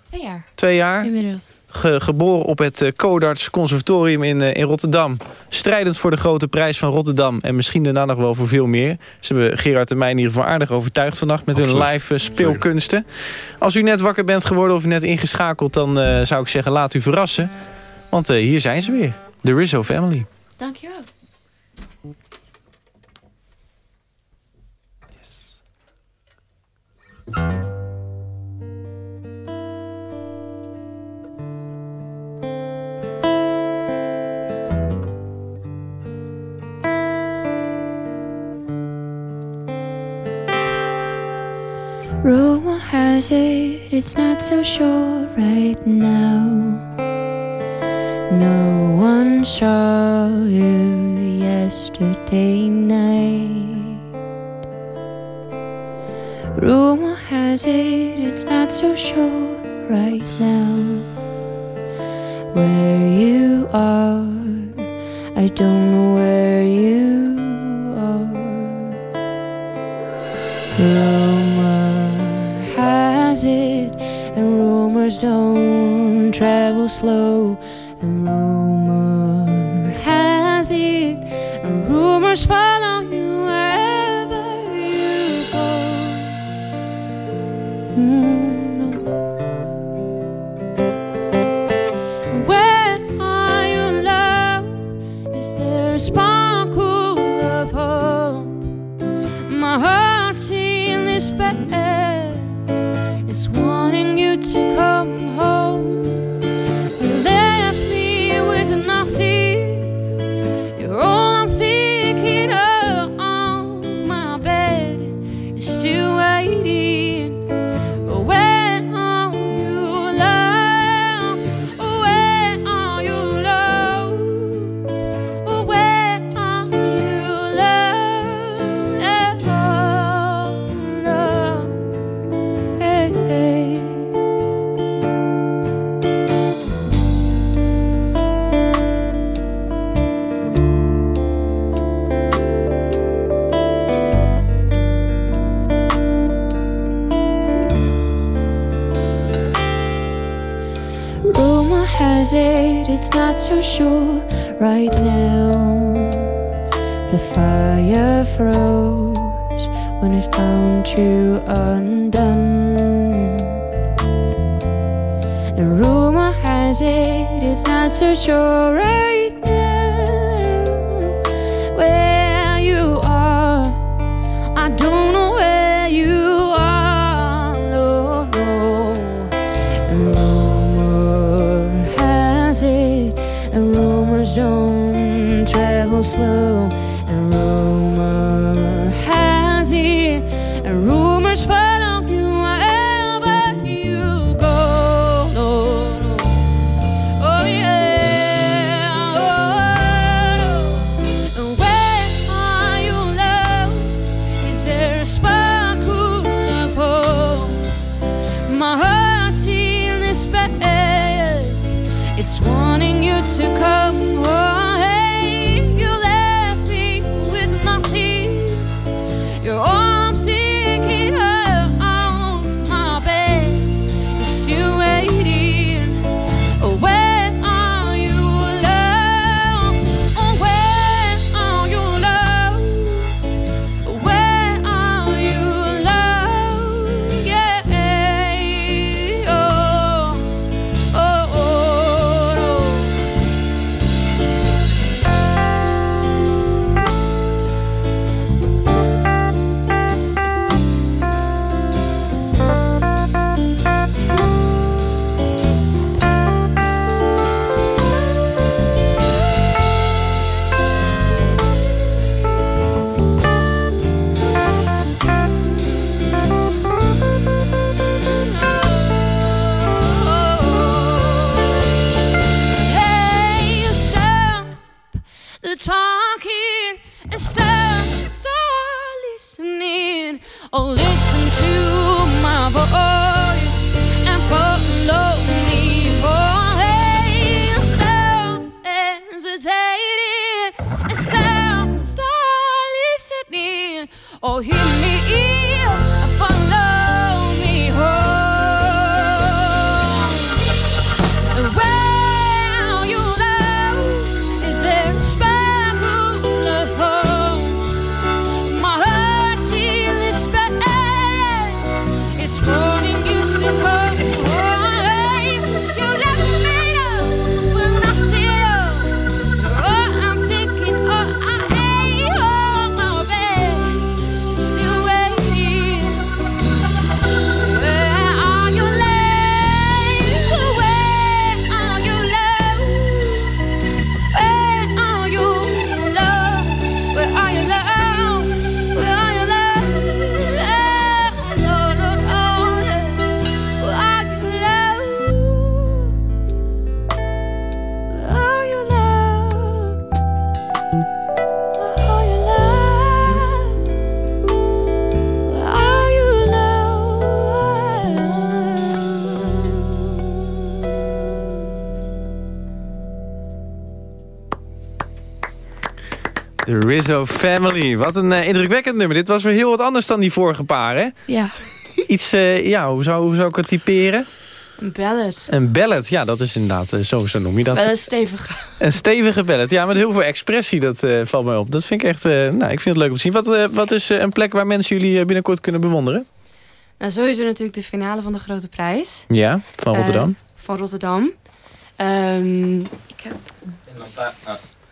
Twee jaar. Twee jaar. Inmiddels. Ge- geboren op het eh, Codarts Conservatorium in, eh, in Rotterdam. Strijdend voor de grote prijs van Rotterdam. En misschien daarna nog wel voor veel meer. Ze hebben Gerard en mij in ieder geval aardig overtuigd vannacht... met hun live eh, speelkunsten. Als u net wakker bent geworden of net ingeschakeld... dan eh, zou ik zeggen, laat u verrassen. Want eh, hier zijn ze weer. The Rizzo Family. Dankjewel. Rumor has it it's not so sure right now. No one saw you yesterday night. Rumor has it it's not so sure right now. Where you are, I don't know where you are. Rumor don't travel slow. Sure right now. The fire froze when it found you undone. And rumor has it it's not so sure slow and roll. Oh, hear me and Rizzo Family. Wat een eh, indrukwekkend nummer. Dit was weer heel wat anders dan die vorige paar, hè? Ja, Iets, eh, ja, hoe zou, hoe zou ik het typeren? een ballad. Een ballad, ja, dat is inderdaad, eh, zo, zo noem je dat. Wel een stevige. Een stevige ballad, ja, met heel veel expressie, dat eh, valt mij op. Dat vind ik echt, eh, nou, ik vind het leuk om te zien. Wat, wat is een plek waar mensen jullie binnenkort kunnen bewonderen? Nou, sowieso natuurlijk de finale van de Grote Prijs. Ja, van Rotterdam. Van Rotterdam. Ehm, ik heb...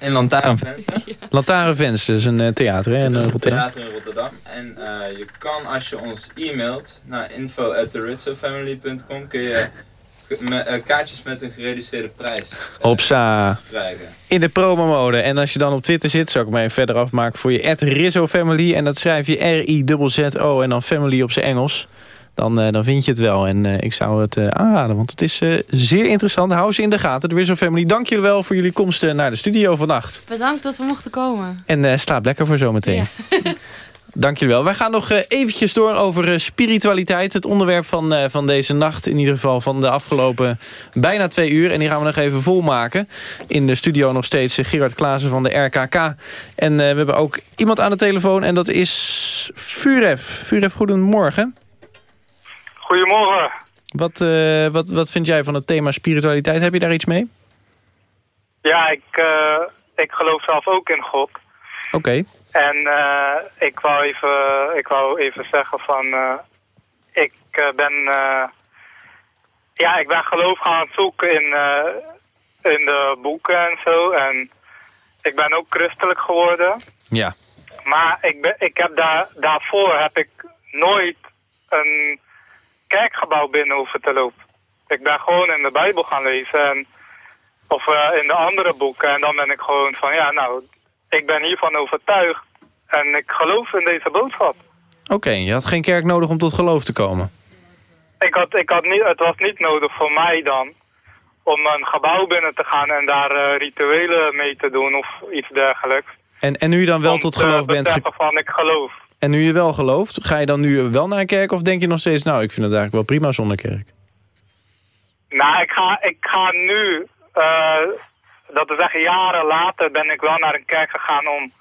In Lantaarnvenster. Lantaarnvenster is een eh, theater hè, in Dat eh, is een Rotterdam. theater in Rotterdam. En eh, je kan als je ons e-mailt naar info.theritzofamily.com kun je me- kaartjes met een gereduceerde prijs Hopsa. krijgen. In de promomode. En als je dan op Twitter zit, zou ik mij verder afmaken voor je Rizzo Family. En dat schrijf je R-I-Z-Z-O en dan family op zijn Engels. Dan, eh, dan vind je het wel. En eh, ik zou het eh, aanraden, want het is zeer interessant. Hou ze in de gaten, de Rizzo Family. Dank jullie wel voor jullie komst naar de studio vannacht. Bedankt dat we mochten komen. En slaap lekker voor zometeen. Dank jullie wel. Wij gaan nog eventjes door over spiritualiteit. Het onderwerp van, van deze nacht. In ieder geval van de afgelopen bijna twee uur. En die gaan we nog even volmaken. In de studio nog steeds Gerard Klaassen van de RKK. En we hebben ook iemand aan de telefoon. En dat is Furef. Furef, goedemorgen. Goedemorgen. Wat, eh, wat, wat vind jij van het thema spiritualiteit? Heb je daar iets mee? Ja, ik, eh, ik geloof zelf ook in God. Oké. En eh, ik, wou even, ik wou even zeggen van... ik ben... ja, ik ben geloof gaan zoeken in, in de boeken en zo. En ik ben ook christelijk geworden. Ja. Maar ik, ben, ik heb daar, daarvoor heb ik nooit een kerkgebouw binnen hoeven te lopen. Ik ben gewoon in de Bijbel gaan lezen. En, of eh, in de andere boeken. En dan ben ik gewoon van, ja, nou, ik ben hiervan overtuigd. En ik geloof in deze boodschap. Oké, je had geen kerk nodig om tot geloof te komen. Ik had, ik had niet, het was niet nodig voor mij dan om een gebouw binnen te gaan en daar eh, rituelen mee te doen of iets dergelijks. En, en nu je dan wel tot geloof bent... beseffen van ik geloof. En nu je wel gelooft, ga je dan nu wel naar een kerk... of denk je nog steeds, nou, ik vind het eigenlijk wel prima zonder kerk? Nou, ik ga, ik ga nu, eh, dat is echt jaren later, ben ik wel naar een kerk gegaan om,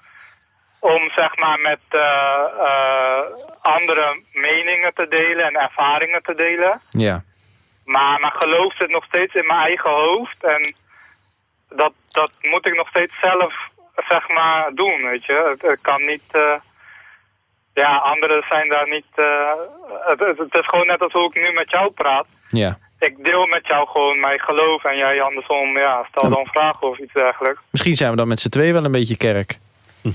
om zeg maar met eh, eh, andere meningen te delen en ervaringen te delen. Ja. Maar mijn geloof zit nog steeds in mijn eigen hoofd en dat, dat moet ik nog steeds zelf zeg maar doen, weet je. Het, kan niet, ja, anderen zijn daar niet, eh, het, het, is gewoon net als hoe ik nu met jou praat Ja. ik deel met jou gewoon mijn geloof en jij andersom, ja, stel dan vragen of iets dergelijks. Misschien zijn we dan met z'n twee wel een beetje kerk.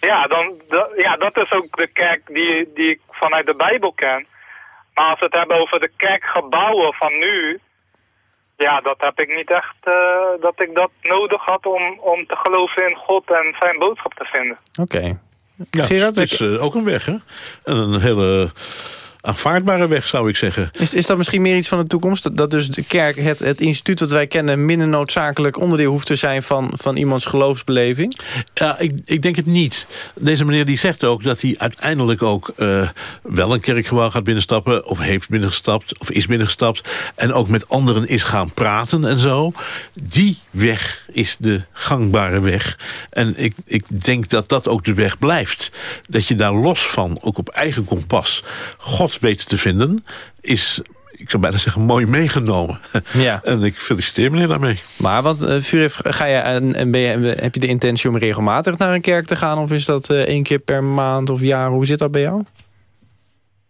Ja, dan, da- ja, dat is ook de kerk die, die ik vanuit de Bijbel ken. Maar als we het hebben over de kerkgebouwen van nu, ja, dat heb ik niet echt, eh, dat ik dat nodig had om, om te geloven in God en zijn boodschap te vinden. Oké. Ja, Gerard, het is eh, ook een weg, hè? En een hele aanvaardbare weg, zou ik zeggen. Is, is dat misschien meer iets van de toekomst? Dat, dat dus de kerk, het, het instituut dat wij kennen... minder noodzakelijk onderdeel hoeft te zijn van, van iemands geloofsbeleving? Ja, ik, ik denk het niet. Deze meneer die zegt ook dat hij uiteindelijk ook eh, wel een kerkgebouw gaat binnenstappen... of heeft binnengestapt, of is binnengestapt... en ook met anderen is gaan praten en zo. Die weg is de gangbare weg. En ik, ik denk dat dat ook de weg blijft. Dat je daar los van, ook op eigen kompas... God weet te vinden, is ik zou bijna zeggen, mooi meegenomen. Ja. en ik feliciteer meneer daarmee. Maar wat, uh, Furif, ga je, en, en ben je, heb je de intentie om regelmatig naar een kerk te gaan? Of is dat uh, één keer per maand of jaar? Hoe zit dat bij jou?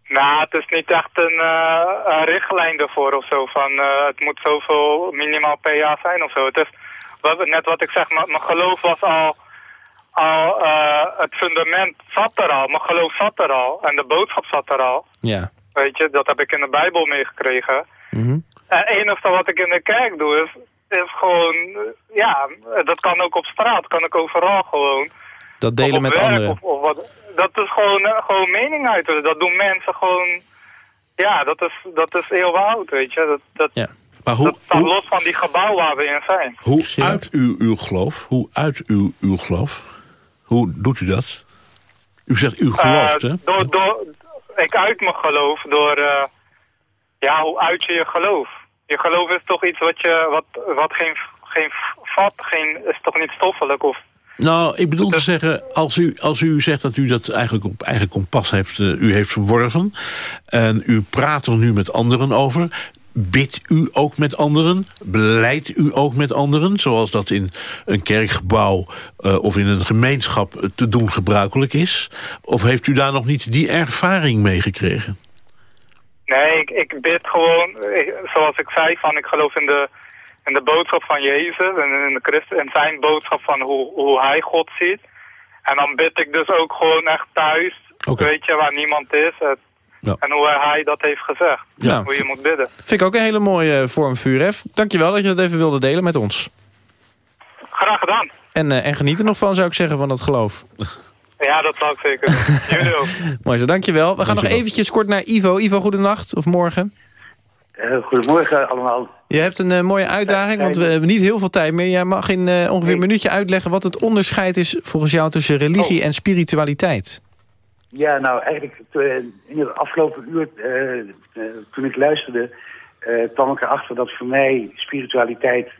Nou, het is niet echt een, uh, een richtlijn ervoor of zo. Van, het moet zoveel minimaal per jaar zijn of zo. Het is, wat, net wat ik zeg, mijn geloof was al... al het fundament zat er al. Mijn geloof zat er al. En de boodschap zat er al. Ja. Weet je, dat heb ik in de Bijbel meegekregen. Mm -hmm. En het enige wat ik in de kerk doe is, is gewoon... Ja, dat kan ook op straat, kan ik overal gewoon. Dat delen met werk, anderen. Of, of wat, dat is gewoon, uh, gewoon mening uiten. Dat doen mensen gewoon... Ja, dat is, dat is heel oud, weet je. Dat, dat, ja. Maar hoe, dat staat hoe, los van die gebouw waar we in zijn. Hoe uit u uw geloof? Hoe uit u uw geloof? Hoe doet u dat? U zegt u gelooft, uh, hè? Door, door, ik uit mijn geloof door... Uh, ja, hoe uit je je geloof? Je geloof is toch iets wat, je, wat, wat geen, geen vat, geen, is toch niet stoffelijk? Of... Nou, ik bedoel te zeggen, als u, als u zegt dat u dat eigenlijk op eigen kompas heeft, uh, u heeft verworven... en u praat er nu met anderen over... Bidt u ook met anderen? Beleidt u ook met anderen? Zoals dat in een kerkgebouw uh, of in een gemeenschap te doen gebruikelijk is? Of heeft u daar nog niet die ervaring mee gekregen? Nee, ik, ik bid gewoon, ik, zoals ik zei, van ik geloof in de, in de boodschap van Jezus en in de Christen, en zijn boodschap van hoe, hoe hij God ziet. En dan bid ik dus ook gewoon echt thuis, okay. weet je, waar niemand is. Het, ja. En hoe hij dat heeft gezegd. Ja. Hoe je moet bidden. Vind ik ook een hele mooie vorm, Vuuref. Dankjewel dat je dat even wilde delen met ons. Graag gedaan. En, uh, en geniet er nog van, zou ik zeggen, van dat geloof. Ja, dat zou ik zeker. Jullie ook. Mooi zo, dankjewel. We gaan dankjewel. nog eventjes kort naar Ivo. Ivo, goedenacht of morgen. Uh, goedemorgen allemaal. Je hebt een uh, mooie uitdaging, want we hebben niet heel veel tijd meer. Jij mag in uh, ongeveer een minuutje uitleggen wat het onderscheid is volgens jou tussen religie oh. en spiritualiteit. Ja, nou eigenlijk in het afgelopen uur, uh, toen ik luisterde, kwam ik erachter dat voor mij spiritualiteit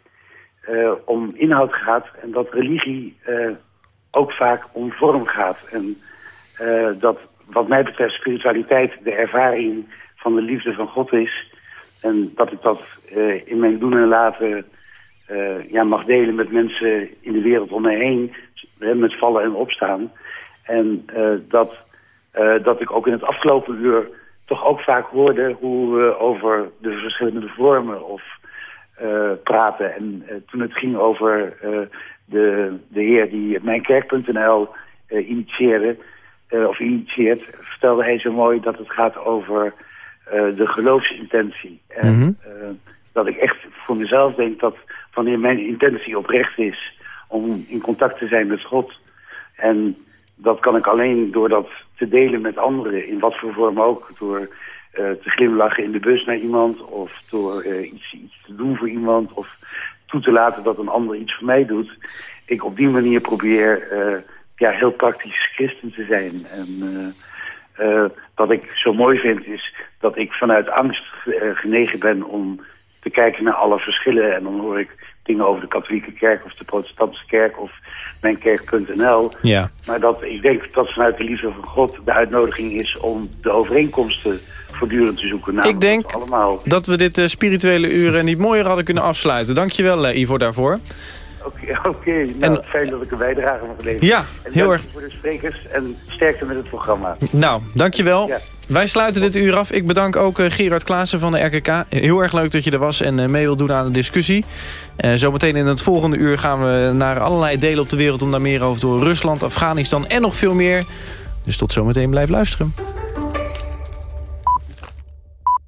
om inhoud gaat en dat religie ook vaak om vorm gaat. En dat wat mij betreft spiritualiteit de ervaring van de liefde van God is. En dat ik dat in mijn doen en laten ja, mag delen met mensen in de wereld om me heen, met vallen en opstaan. En dat ik ook in het afgelopen uur toch ook vaak hoorde hoe we over de verschillende vormen of uh, praten. En uh, toen het ging over de, de heer die mijnkerk.nl initieerde, of initieert, vertelde hij zo mooi dat het gaat over de geloofsintentie. En Mhm. dat ik echt voor mezelf denk dat wanneer mijn intentie oprecht is om in contact te zijn met God en dat kan ik alleen door dat te delen met anderen, in wat voor vorm ook. Door uh, te glimlachen in de bus naar iemand, of door uh, iets, te doen voor iemand, of toe te laten dat een ander iets voor mij doet. Ik op die manier probeer uh, ja, heel praktisch christen te zijn. En wat ik zo mooi vind is dat ik vanuit angst genegen ben om te kijken naar alle verschillen. En dan hoor ik dingen over de katholieke kerk of de protestantse kerk of mijnkerk.nl. Ja. Maar dat, ik denk dat vanuit de liefde van God de uitnodiging is om de overeenkomsten voortdurend te zoeken. Nou, Ik denk dat, allemaal... dat we dit uh, spirituele uren niet mooier hadden kunnen afsluiten. Dankjewel uh, Ivo daarvoor. Oké, okay, okay. nou, en... fijn dat ik een bijdrage mag leveren. Ja, en heel erg. voor de sprekers en sterkte met het programma. Nou, dankjewel. Ja. Wij sluiten dit uur af. Ik bedank ook uh, Gerard Klaassen van de RKK. Heel erg leuk dat je er was en uh, mee wil doen aan de discussie. Uh, zometeen in het volgende uur gaan we naar allerlei delen op de wereld... om daar meer over te horen. Rusland, Afghanistan en nog veel meer. Dus tot zometeen blijf luisteren.